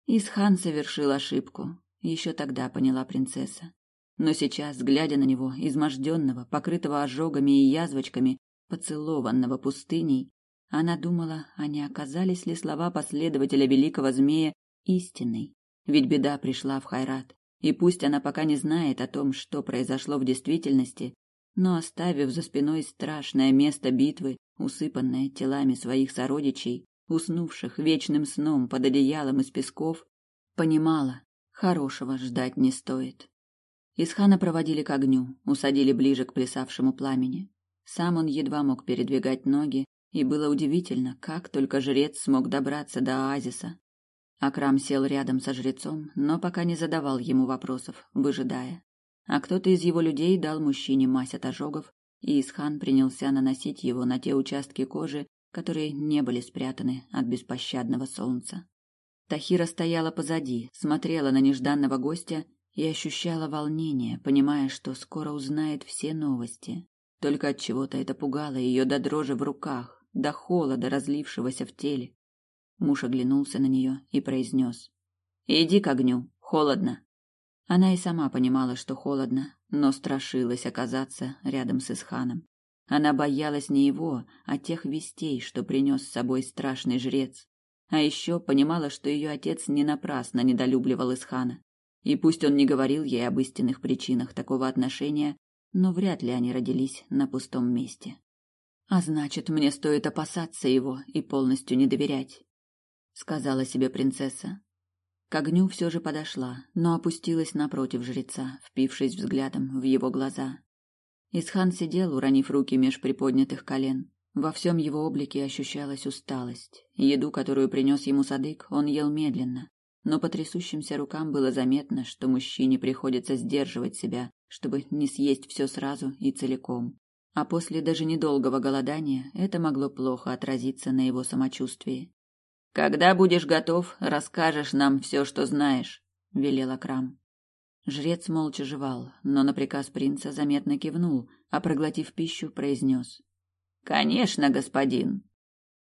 Исхан совершил ошибку. Еще тогда поняла принцесса. Но сейчас, глядя на него, изможденного, покрытого ожогами и язвочками, поцелованного пустыней, она думала, а не оказались ли слова последователя великого змея истинной. Ведь беда пришла в Хайрат, и пусть она пока не знает о том, что произошло в действительности, но оставив за спиной страшное место битвы, усыпанное телами своих сородичей, уснувших вечным сном под одеялом из песков, понимала, хорошего ждать не стоит. Исхана проводили к огню, усадили ближе к плясавшему пламени. Сам он едва мог передвигать ноги, и было удивительно, как только жрец смог добраться до оазиса, Акрам сел рядом со жрецом, но пока не задавал ему вопросов, выжидая. А кто-то из его людей дал мужчине мазь от ожогов и Исхан принялся наносить его на те участки кожи, которые не были спрятаны от беспощадного солнца. Тахира стояла позади, смотрела на нежданного гостя и ощущала волнение, понимая, что скоро узнает все новости. Только от чего-то это пугало ее до дрожи в руках, до холода, разлившегося в теле. Муж оглянулся на нее и произнес: "Иди к огню, холодно". Она и сама понимала, что холодно, но страшилась оказаться рядом с Исханом. Она боялась не его, а тех вестей, что принес с собой страшный жрец. А еще понимала, что ее отец не напрасно недолюбливал Исхана. И пусть он не говорил ей об истинных причинах такого отношения, но вряд ли они родились на пустом месте. А значит, мне стоит опасаться его и полностью не доверять, сказала себе принцесса. К огню все же подошла, но опустилась напротив жреца, впившись взглядом в его глаза. Исхан сидел, уронив руки меж приподнятых колен. Во всем его облике ощущалась усталость. Еду, которую принес ему Садык, он ел медленно, но по трясущимся рукам было заметно, что мужчине приходится сдерживать себя, чтобы не съесть все сразу и целиком. А после даже недолгого голодания это могло плохо отразиться на его самочувствии. Когда будешь готов, расскажешь нам все, что знаешь, велел Акрам. Жрец молча жевал, но на приказ принца заметно кивнул, а проглотив пищу, произнес: "Конечно, господин".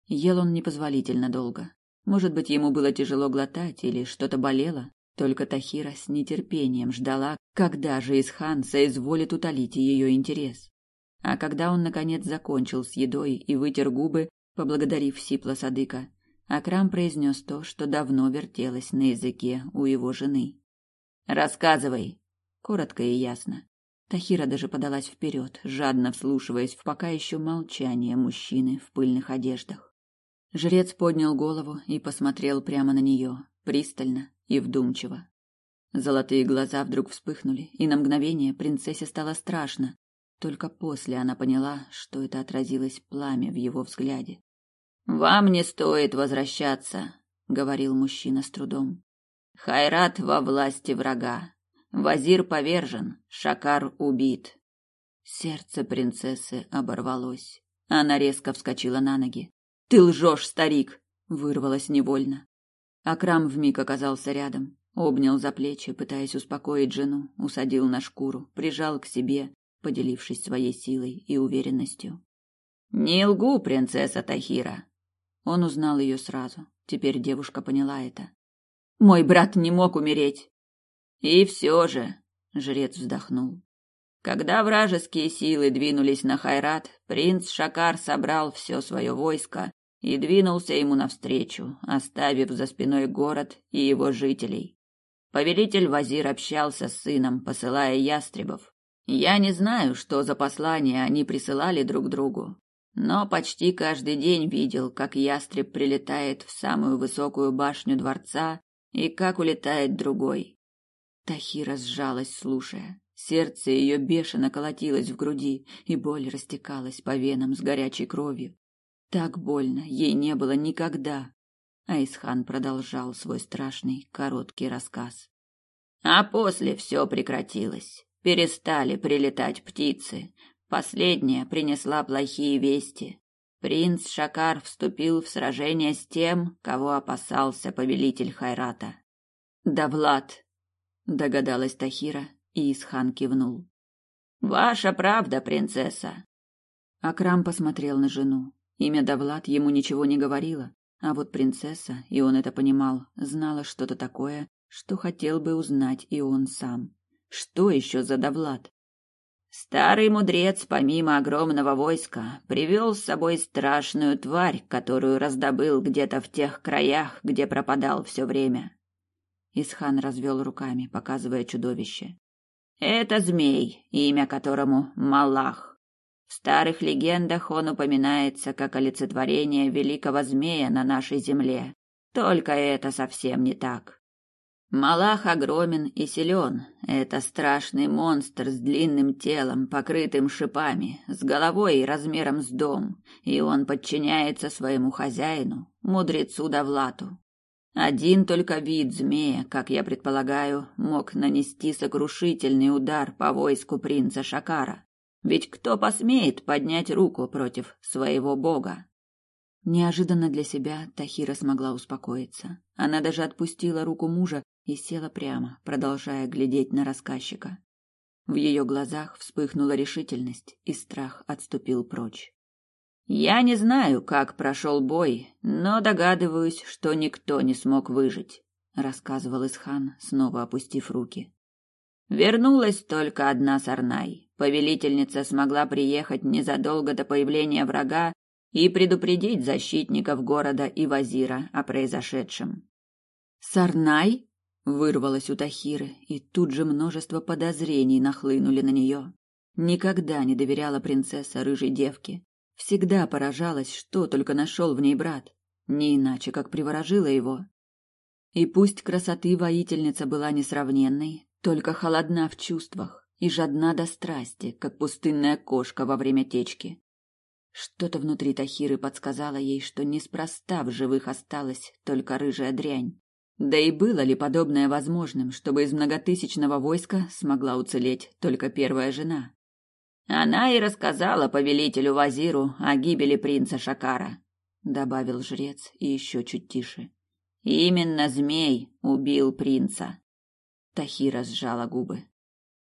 Ел он непозволительно долго. Может быть, ему было тяжело глотать или что-то болело, только Тахира с нетерпением ждала, когда же Исхан соизволит утолить ее интерес. А когда он наконец закончил с едой и вытер губы, поблагодарив Сипла Садыка, Акрам произнес то, что давно вертелось на языке у его жены. Рассказывай, коротко и ясно. Тахира даже подалась вперед, жадно вслушиваясь в пока еще молчание мужчины в пыльных одеждах. Жрец поднял голову и посмотрел прямо на нее, пристально и вдумчиво. Золотые глаза вдруг вспыхнули, и на мгновение принцессе стало страшно. Только после она поняла, что это отразилось пламя в его взгляде. «Вам не стоит возвращаться», — говорил мужчина с трудом. Хайрат во власти врага. Вазир повержен, Шакар убит. Сердце принцессы оборвалось. Она резко вскочила на ноги. Ты лжешь, старик, вырвалось невольно. Акрам вмиг оказался рядом, обнял за плечи, пытаясь успокоить жену, усадил на шкуру, прижал к себе, поделившись своей силой и уверенностью. Не лгу, принцесса Тахира. Он узнал ее сразу. Теперь девушка поняла это. Мой брат не мог умереть. И все же, жрец вздохнул. Когда вражеские силы двинулись на Хайрат, принц Шакар собрал все свое войско и двинулся ему навстречу, оставив за спиной город и его жителей. Повелитель Вазир общался с сыном, посылая ястребов. Я не знаю, что за послания они присылали друг другу, но почти каждый день видел, как ястреб прилетает в самую высокую башню дворца и как улетает другой. Тахира сжалась, слушая. Сердце ее бешено колотилось в груди, и боль растекалась по венам с горячей кровью. Так больно ей не было никогда. Айсхан продолжал свой страшный короткий рассказ. А после все прекратилось. Перестали прилетать птицы. Последняя принесла плохие вести. Принц Шакар вступил в сражение с тем, кого опасался повелитель Хайрата. Да Влад, догадалась Тахира, и Исхан кивнул. Ваша правда, принцесса. Акрам посмотрел на жену. Имя Давлад ему ничего не говорило, а вот принцесса, и он это понимал, знала что-то такое, что хотел бы узнать и он сам. Что еще за Давлад? Старый мудрец, помимо огромного войска, привел с собой страшную тварь, которую раздобыл где-то в тех краях, где пропадал все время. Исхан развел руками, показывая чудовище. Это змей, имя которому Малах. В старых легендах он упоминается как олицетворение великого змея на нашей земле. Только это совсем не так. Малах огромен и силен. Это страшный монстр с длинным телом, покрытым шипами, с головой размером с дом, и он подчиняется своему хозяину, мудрецу Давлату. Один только вид змея, как я предполагаю, мог нанести сокрушительный удар по войску принца Шакара. Ведь кто посмеет поднять руку против своего бога? Неожиданно для себя Тахира смогла успокоиться. Она даже отпустила руку мужа и села прямо, продолжая глядеть на рассказчика. В ее глазах вспыхнула решительность, и страх отступил прочь. Я не знаю, как прошел бой, но догадываюсь, что никто не смог выжить, рассказывал Исхан, снова опустив руки. Вернулась только одна Сарнай. Повелительница смогла приехать незадолго до появления врага и предупредить защитников города и вазира о произошедшем. Сарнай вырвалось у Тахиры, и тут же множество подозрений нахлынули на нее. Никогда не доверяла принцесса рыжей девке. Всегда поражалась, что только нашел в ней брат, не иначе как приворожила его. И пусть красоты воительница была несравненной, только холодна в чувствах и жадна до страсти, как пустынная кошка во время течки. Что-то внутри Тахиры подсказало ей, что неспроста в живых осталась только рыжая дрянь. Да и было ли подобное возможным, чтобы из многотысячного войска смогла уцелеть только первая жена? Она и рассказала повелителю Вазиру о гибели принца Шакара, добавил жрец и еще чуть тише. Именно змей убил принца. Тахира сжала губы.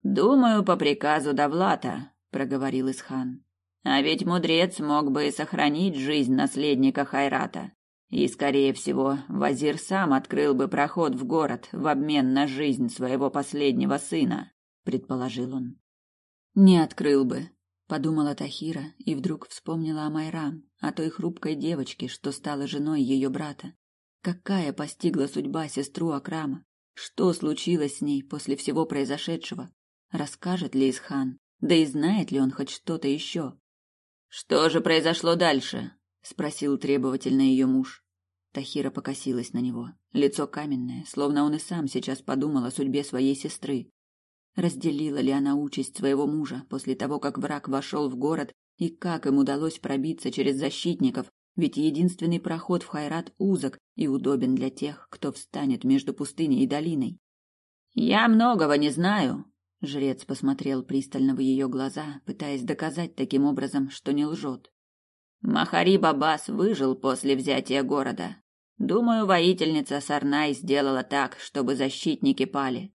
Думаю, по приказу Давлата, проговорил Исхан. А ведь мудрец мог бы и сохранить жизнь наследника Хайрата. И, скорее всего, Вазир сам открыл бы проход в город в обмен на жизнь своего последнего сына, предположил он. Не открыл бы, подумала Тахира и вдруг вспомнила о Майрам, о той хрупкой девочке, что стала женой ее брата. Какая постигла судьба сестру Акрама? Что случилось с ней после всего произошедшего? Расскажет ли Исхан? Да и знает ли он хоть что-то еще? Что же произошло дальше? спросил требовательно ее муж. Тахира покосилась на него. Лицо каменное, словно он и сам сейчас подумал о судьбе своей сестры. Разделила ли она участь своего мужа после того, как враг вошел в город, и как им удалось пробиться через защитников, ведь единственный проход в Хайрат узок и удобен для тех, кто встанет между пустыней и долиной. «Я многого не знаю», Жрец посмотрел пристально в ее глаза, пытаясь доказать таким образом, что не лжет. Махари Бабас выжил после взятия города. Думаю, воительница Сарнай сделала так, чтобы защитники пали.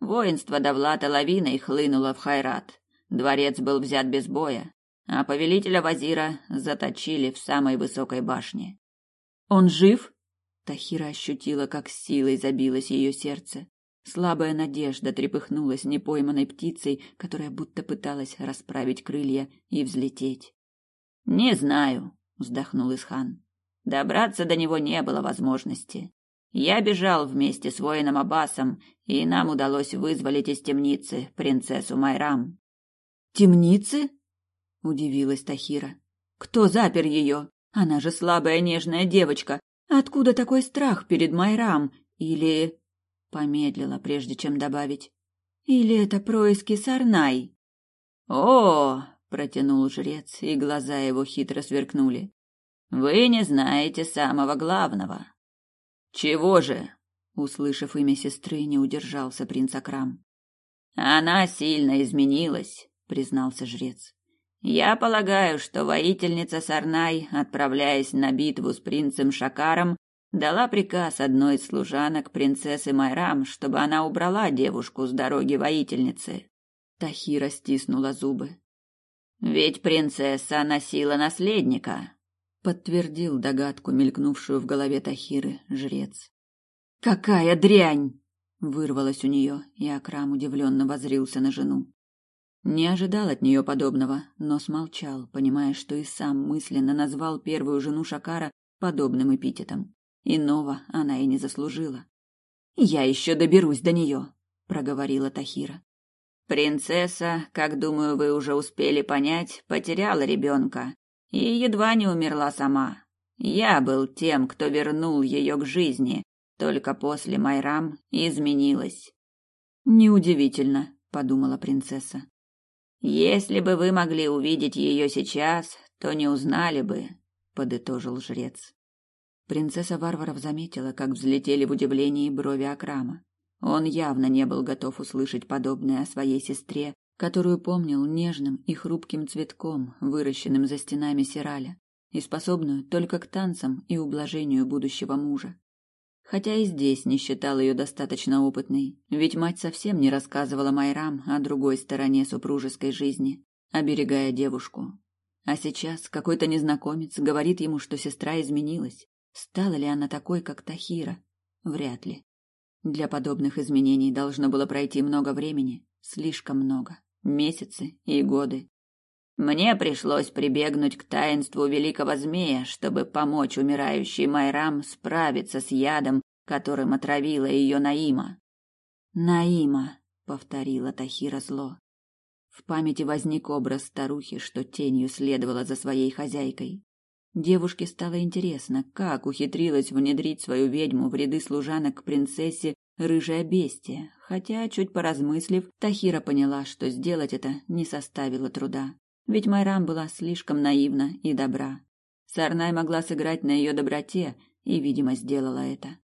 Воинство Давлата лавиной хлынуло в Хайрат. Дворец был взят без боя, а повелителя Вазира заточили в самой высокой башне. Он жив? Тахира ощутила, как силой забилось ее сердце. Слабая надежда трепыхнулась непойманной птицей, которая будто пыталась расправить крылья и взлететь. Не знаю, вздохнул Исхан. Добраться до него не было возможности. Я бежал вместе с воином Аббасом, и нам удалось вызволить из темницы принцессу Майрам. Темницы? удивилась Тахира. Кто запер ее? Она же слабая нежная девочка. Откуда такой страх перед Майрам? Или Помедлила, прежде чем добавить. Или это происки Сарнай? О, протянул жрец, и глаза его хитро сверкнули. Вы не знаете самого главного. Чего же? Услышав имя сестры, не удержался принц Акрам. Она сильно изменилась, признался жрец. Я полагаю, что воительница Сарнай, отправляясь на битву с принцем Шакаром, дала приказ одной из служанок принцессы Майрам, чтобы она убрала девушку с дороги воительницы. Тахира стиснула зубы. Ведь принцесса носила наследника, подтвердил догадку, мелькнувшую в голове Тахиры, жрец. Какая дрянь! вырвалось у нее, и Акрам удивленно возрился на жену. Не ожидал от нее подобного, но смолчал, понимая, что и сам мысленно назвал первую жену Шакара подобным эпитетом. Иного она и не заслужила. Я еще доберусь до нее, проговорила Тахира. Принцесса, как думаю, вы уже успели понять, потеряла ребенка и едва не умерла сама. Я был тем, кто вернул ее к жизни, только после Майрам изменилась. Неудивительно, подумала принцесса. Если бы вы могли увидеть ее сейчас, то не узнали бы, подытожил жрец. Принцесса Варваров заметила, как взлетели в удивлении брови Акрама. Он явно не был готов услышать подобное о своей сестре, которую помнил нежным и хрупким цветком, выращенным за стенами Сираля, и способную только к танцам и ублажению будущего мужа. Хотя и здесь не считал ее достаточно опытной, ведь мать совсем не рассказывала Майрам о другой стороне супружеской жизни, оберегая девушку. А сейчас какой-то незнакомец говорит ему, что сестра изменилась. Стала ли она такой, как Тахира? Вряд ли. Для подобных изменений должно было пройти много времени, слишком много, месяцы и годы. Мне пришлось прибегнуть к таинству великого змея, чтобы помочь умирающей Майрам справиться с ядом, которым отравила ее Наима. Наима, повторила Тахира зло. В памяти возник образ старухи, что тенью следовала за своей хозяйкой. Девушке стало интересно, как ухитрилась внедрить свою ведьму в ряды служанок к принцессе рыжая бестия, хотя, чуть поразмыслив, Тахира поняла, что сделать это не составило труда. Ведь Майрам была слишком наивна и добра. Сарнай могла сыграть на ее доброте и, видимо, сделала это.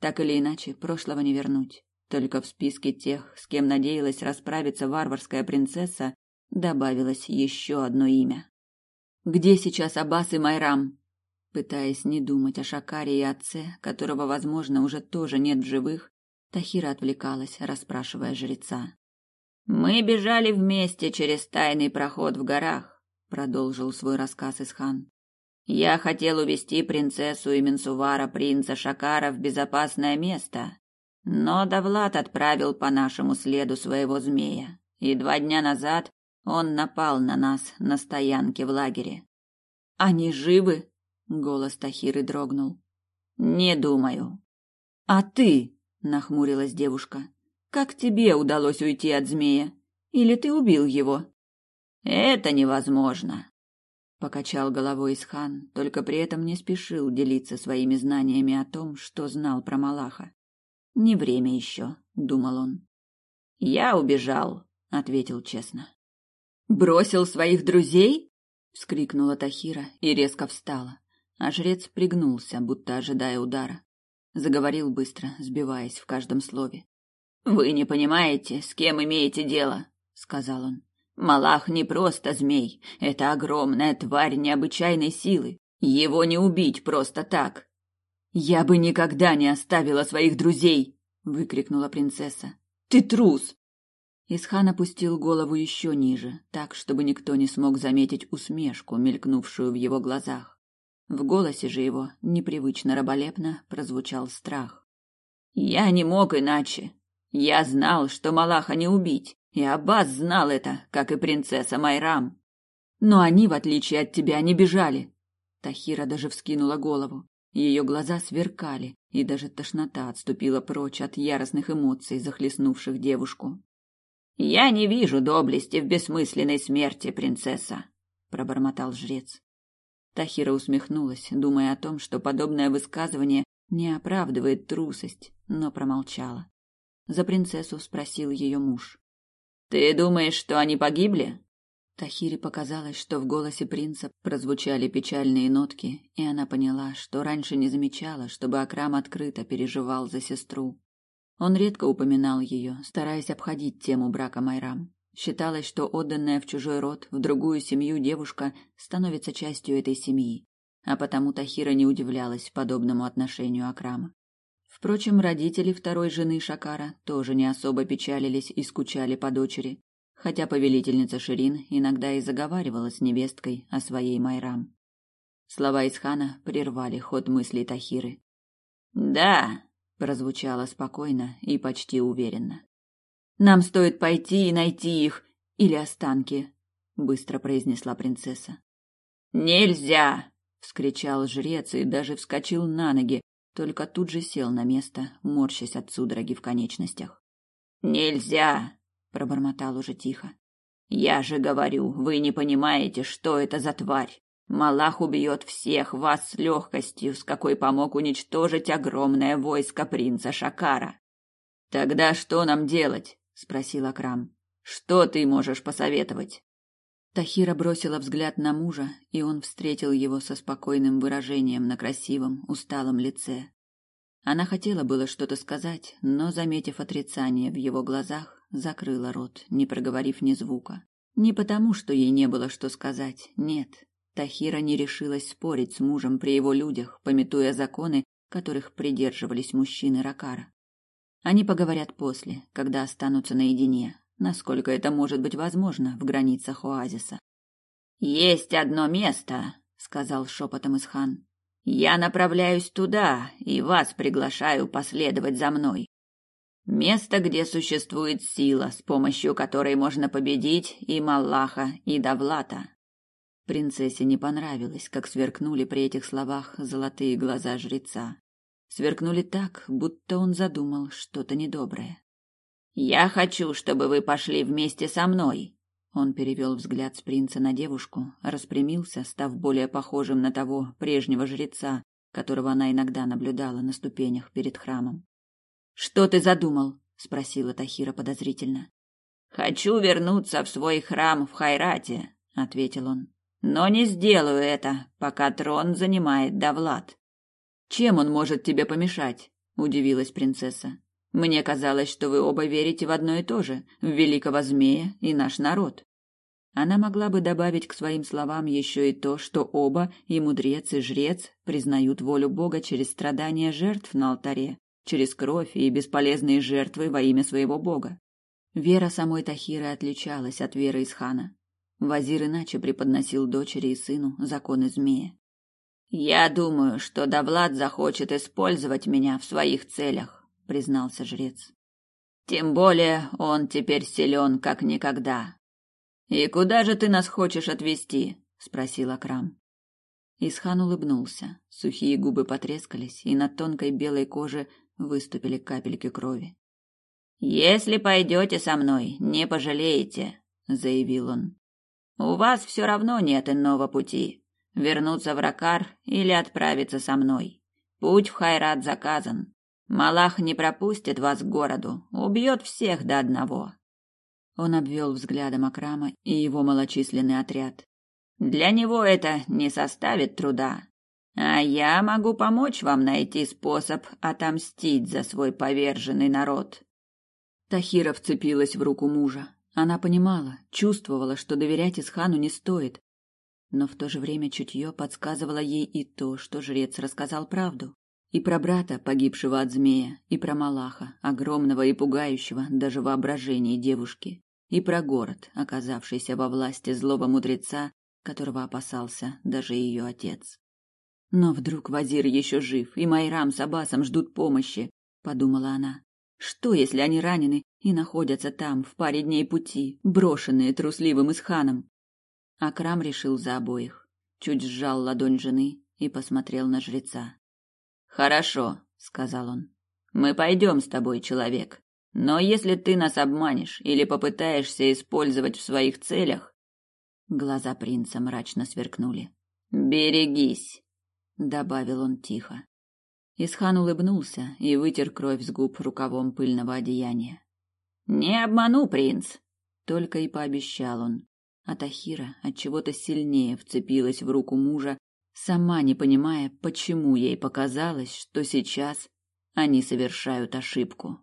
Так или иначе, прошлого не вернуть. Только в списке тех, с кем надеялась расправиться варварская принцесса, добавилось еще одно имя. Где сейчас Аббас и Майрам? Пытаясь не думать о Шакаре и отце, которого, возможно, уже тоже нет в живых, Тахира отвлекалась, расспрашивая жреца. Мы бежали вместе через тайный проход в горах, продолжил свой рассказ Исхан. Я хотел увести принцессу и Менсувара принца Шакара в безопасное место, но Давлат отправил по нашему следу своего змея, и два дня назад он напал на нас на стоянке в лагере. Они живы? Голос Тахиры дрогнул. Не думаю. А ты? Нахмурилась девушка. Как тебе удалось уйти от змея? Или ты убил его? Это невозможно, покачал головой Исхан, только при этом не спешил делиться своими знаниями о том, что знал про Малаха. Не время еще, думал он. Я убежал, ответил честно. Бросил своих друзей? вскрикнула Тахира и резко встала, а жрец пригнулся, будто ожидая удара. Заговорил быстро, сбиваясь в каждом слове. Вы не понимаете, с кем имеете дело, сказал он. Малах не просто змей, это огромная тварь необычайной силы. Его не убить просто так. Я бы никогда не оставила своих друзей, выкрикнула принцесса. Ты трус. Исхан опустил голову еще ниже, так чтобы никто не смог заметить усмешку, мелькнувшую в его глазах. В голосе же его непривычно раболепно прозвучал страх. Я не мог иначе. Я знал, что Малаха не убить, и Аббас знал это, как и принцесса Майрам. Но они, в отличие от тебя, не бежали. Тахира даже вскинула голову. Ее глаза сверкали, и даже тошнота отступила прочь от яростных эмоций, захлестнувших девушку. Я не вижу доблести в бессмысленной смерти, принцесса, пробормотал жрец. Тахира усмехнулась, думая о том, что подобное высказывание не оправдывает трусость, но промолчала. За принцессу спросил ее муж. Ты думаешь, что они погибли? Тахире показалось, что в голосе принца прозвучали печальные нотки, и она поняла, что раньше не замечала, чтобы Акрам открыто переживал за сестру. Он редко упоминал ее, стараясь обходить тему брака Майрам. Считалось, что отданная в чужой род, в другую семью девушка становится частью этой семьи, а потому Тахира не удивлялась подобному отношению Акрама. Впрочем, родители второй жены Шакара тоже не особо печалились и скучали по дочери, хотя повелительница Ширин иногда и заговаривала с невесткой о своей Майрам. Слова Исхана прервали ход мыслей Тахиры. «Да», — прозвучало спокойно и почти уверенно. «Нам стоит пойти и найти их, или останки», — быстро произнесла принцесса. «Нельзя!» — вскричал жрец и даже вскочил на ноги, только тут же сел на место, морщась от судороги в конечностях. «Нельзя!» — пробормотал уже тихо. «Я же говорю, вы не понимаете, что это за тварь. Малах убьет всех вас с легкостью, с какой помог уничтожить огромное войско принца Шакара». «Тогда что нам делать?» — спросил Акрам. «Что ты можешь посоветовать?» Тахира бросила взгляд на мужа, и он встретил его со спокойным выражением на красивом, усталом лице. Она хотела было что-то сказать, но, заметив отрицание в его глазах, закрыла рот, не проговорив ни звука. Не потому, что ей не было что сказать, нет. Тахира не решилась спорить с мужем при его людях, пометуя законы, которых придерживались мужчины Ракара. Они поговорят после, когда останутся наедине, насколько это может быть возможно в границах оазиса. Есть одно место, сказал шепотом Исхан. Я направляюсь туда и вас приглашаю последовать за мной. Место, где существует сила, с помощью которой можно победить и Маллаха, и Давлата. Принцессе не понравилось, как сверкнули при этих словах золотые глаза жреца. Сверкнули так, будто он задумал что-то недоброе. Я хочу, чтобы вы пошли вместе со мной. Он перевел взгляд с принца на девушку, распрямился, став более похожим на того прежнего жреца, которого она иногда наблюдала на ступенях перед храмом. Что ты задумал? спросила Тахира подозрительно. Хочу вернуться в свой храм в Хайрате, ответил он. Но не сделаю это, пока трон занимает Давлат. Чем он может тебе помешать? удивилась принцесса. Мне казалось, что вы оба верите в одно и то же, в великого змея и наш народ. Она могла бы добавить к своим словам еще и то, что оба, и мудрец, и жрец, признают волю Бога через страдания жертв на алтаре, через кровь и бесполезные жертвы во имя своего Бога. Вера самой Тахиры отличалась от веры Исхана. Вазир иначе преподносил дочери и сыну законы змея. «Я думаю, что Давлад захочет использовать меня в своих целях признался жрец. Тем более он теперь силен, как никогда. И куда же ты нас хочешь отвезти? спросил Акрам. Исхан улыбнулся. Сухие губы потрескались, и на тонкой белой коже выступили капельки крови. Если пойдете со мной, не пожалеете, заявил он. У вас все равно нет иного пути. Вернуться в Ракар или отправиться со мной. Путь в Хайрат заказан. Малах не пропустит вас к городу, убьет всех до одного. Он обвел взглядом Акрама и его малочисленный отряд. Для него это не составит труда. А я могу помочь вам найти способ отомстить за свой поверженный народ. Тахира вцепилась в руку мужа. Она понимала, чувствовала, что доверять Исхану не стоит, но в то же время чутье подсказывало ей и то, что жрец рассказал правду. И про брата, погибшего от змея, и про Малаха, огромного и пугающего даже воображение девушки, и про город, оказавшийся во власти злого мудреца, которого опасался даже ее отец. Но вдруг Вазир еще жив, и Майрам с Абасом ждут помощи, подумала она. Что, если они ранены и находятся там в паре дней пути, брошенные трусливым Исханом? Акрам решил за обоих, чуть сжал ладонь жены и посмотрел на жреца. Хорошо, сказал он. Мы пойдем с тобой, человек. Но если ты нас обманешь или попытаешься использовать в своих целях, глаза принца мрачно сверкнули. Берегись, добавил он тихо. Исхан улыбнулся и вытер кровь с губ рукавом пыльного одеяния. Не обману, принц, только и пообещал он. А Тахира от чего-то сильнее вцепилась в руку мужа сама не понимая, почему ей показалось, что сейчас они совершают ошибку.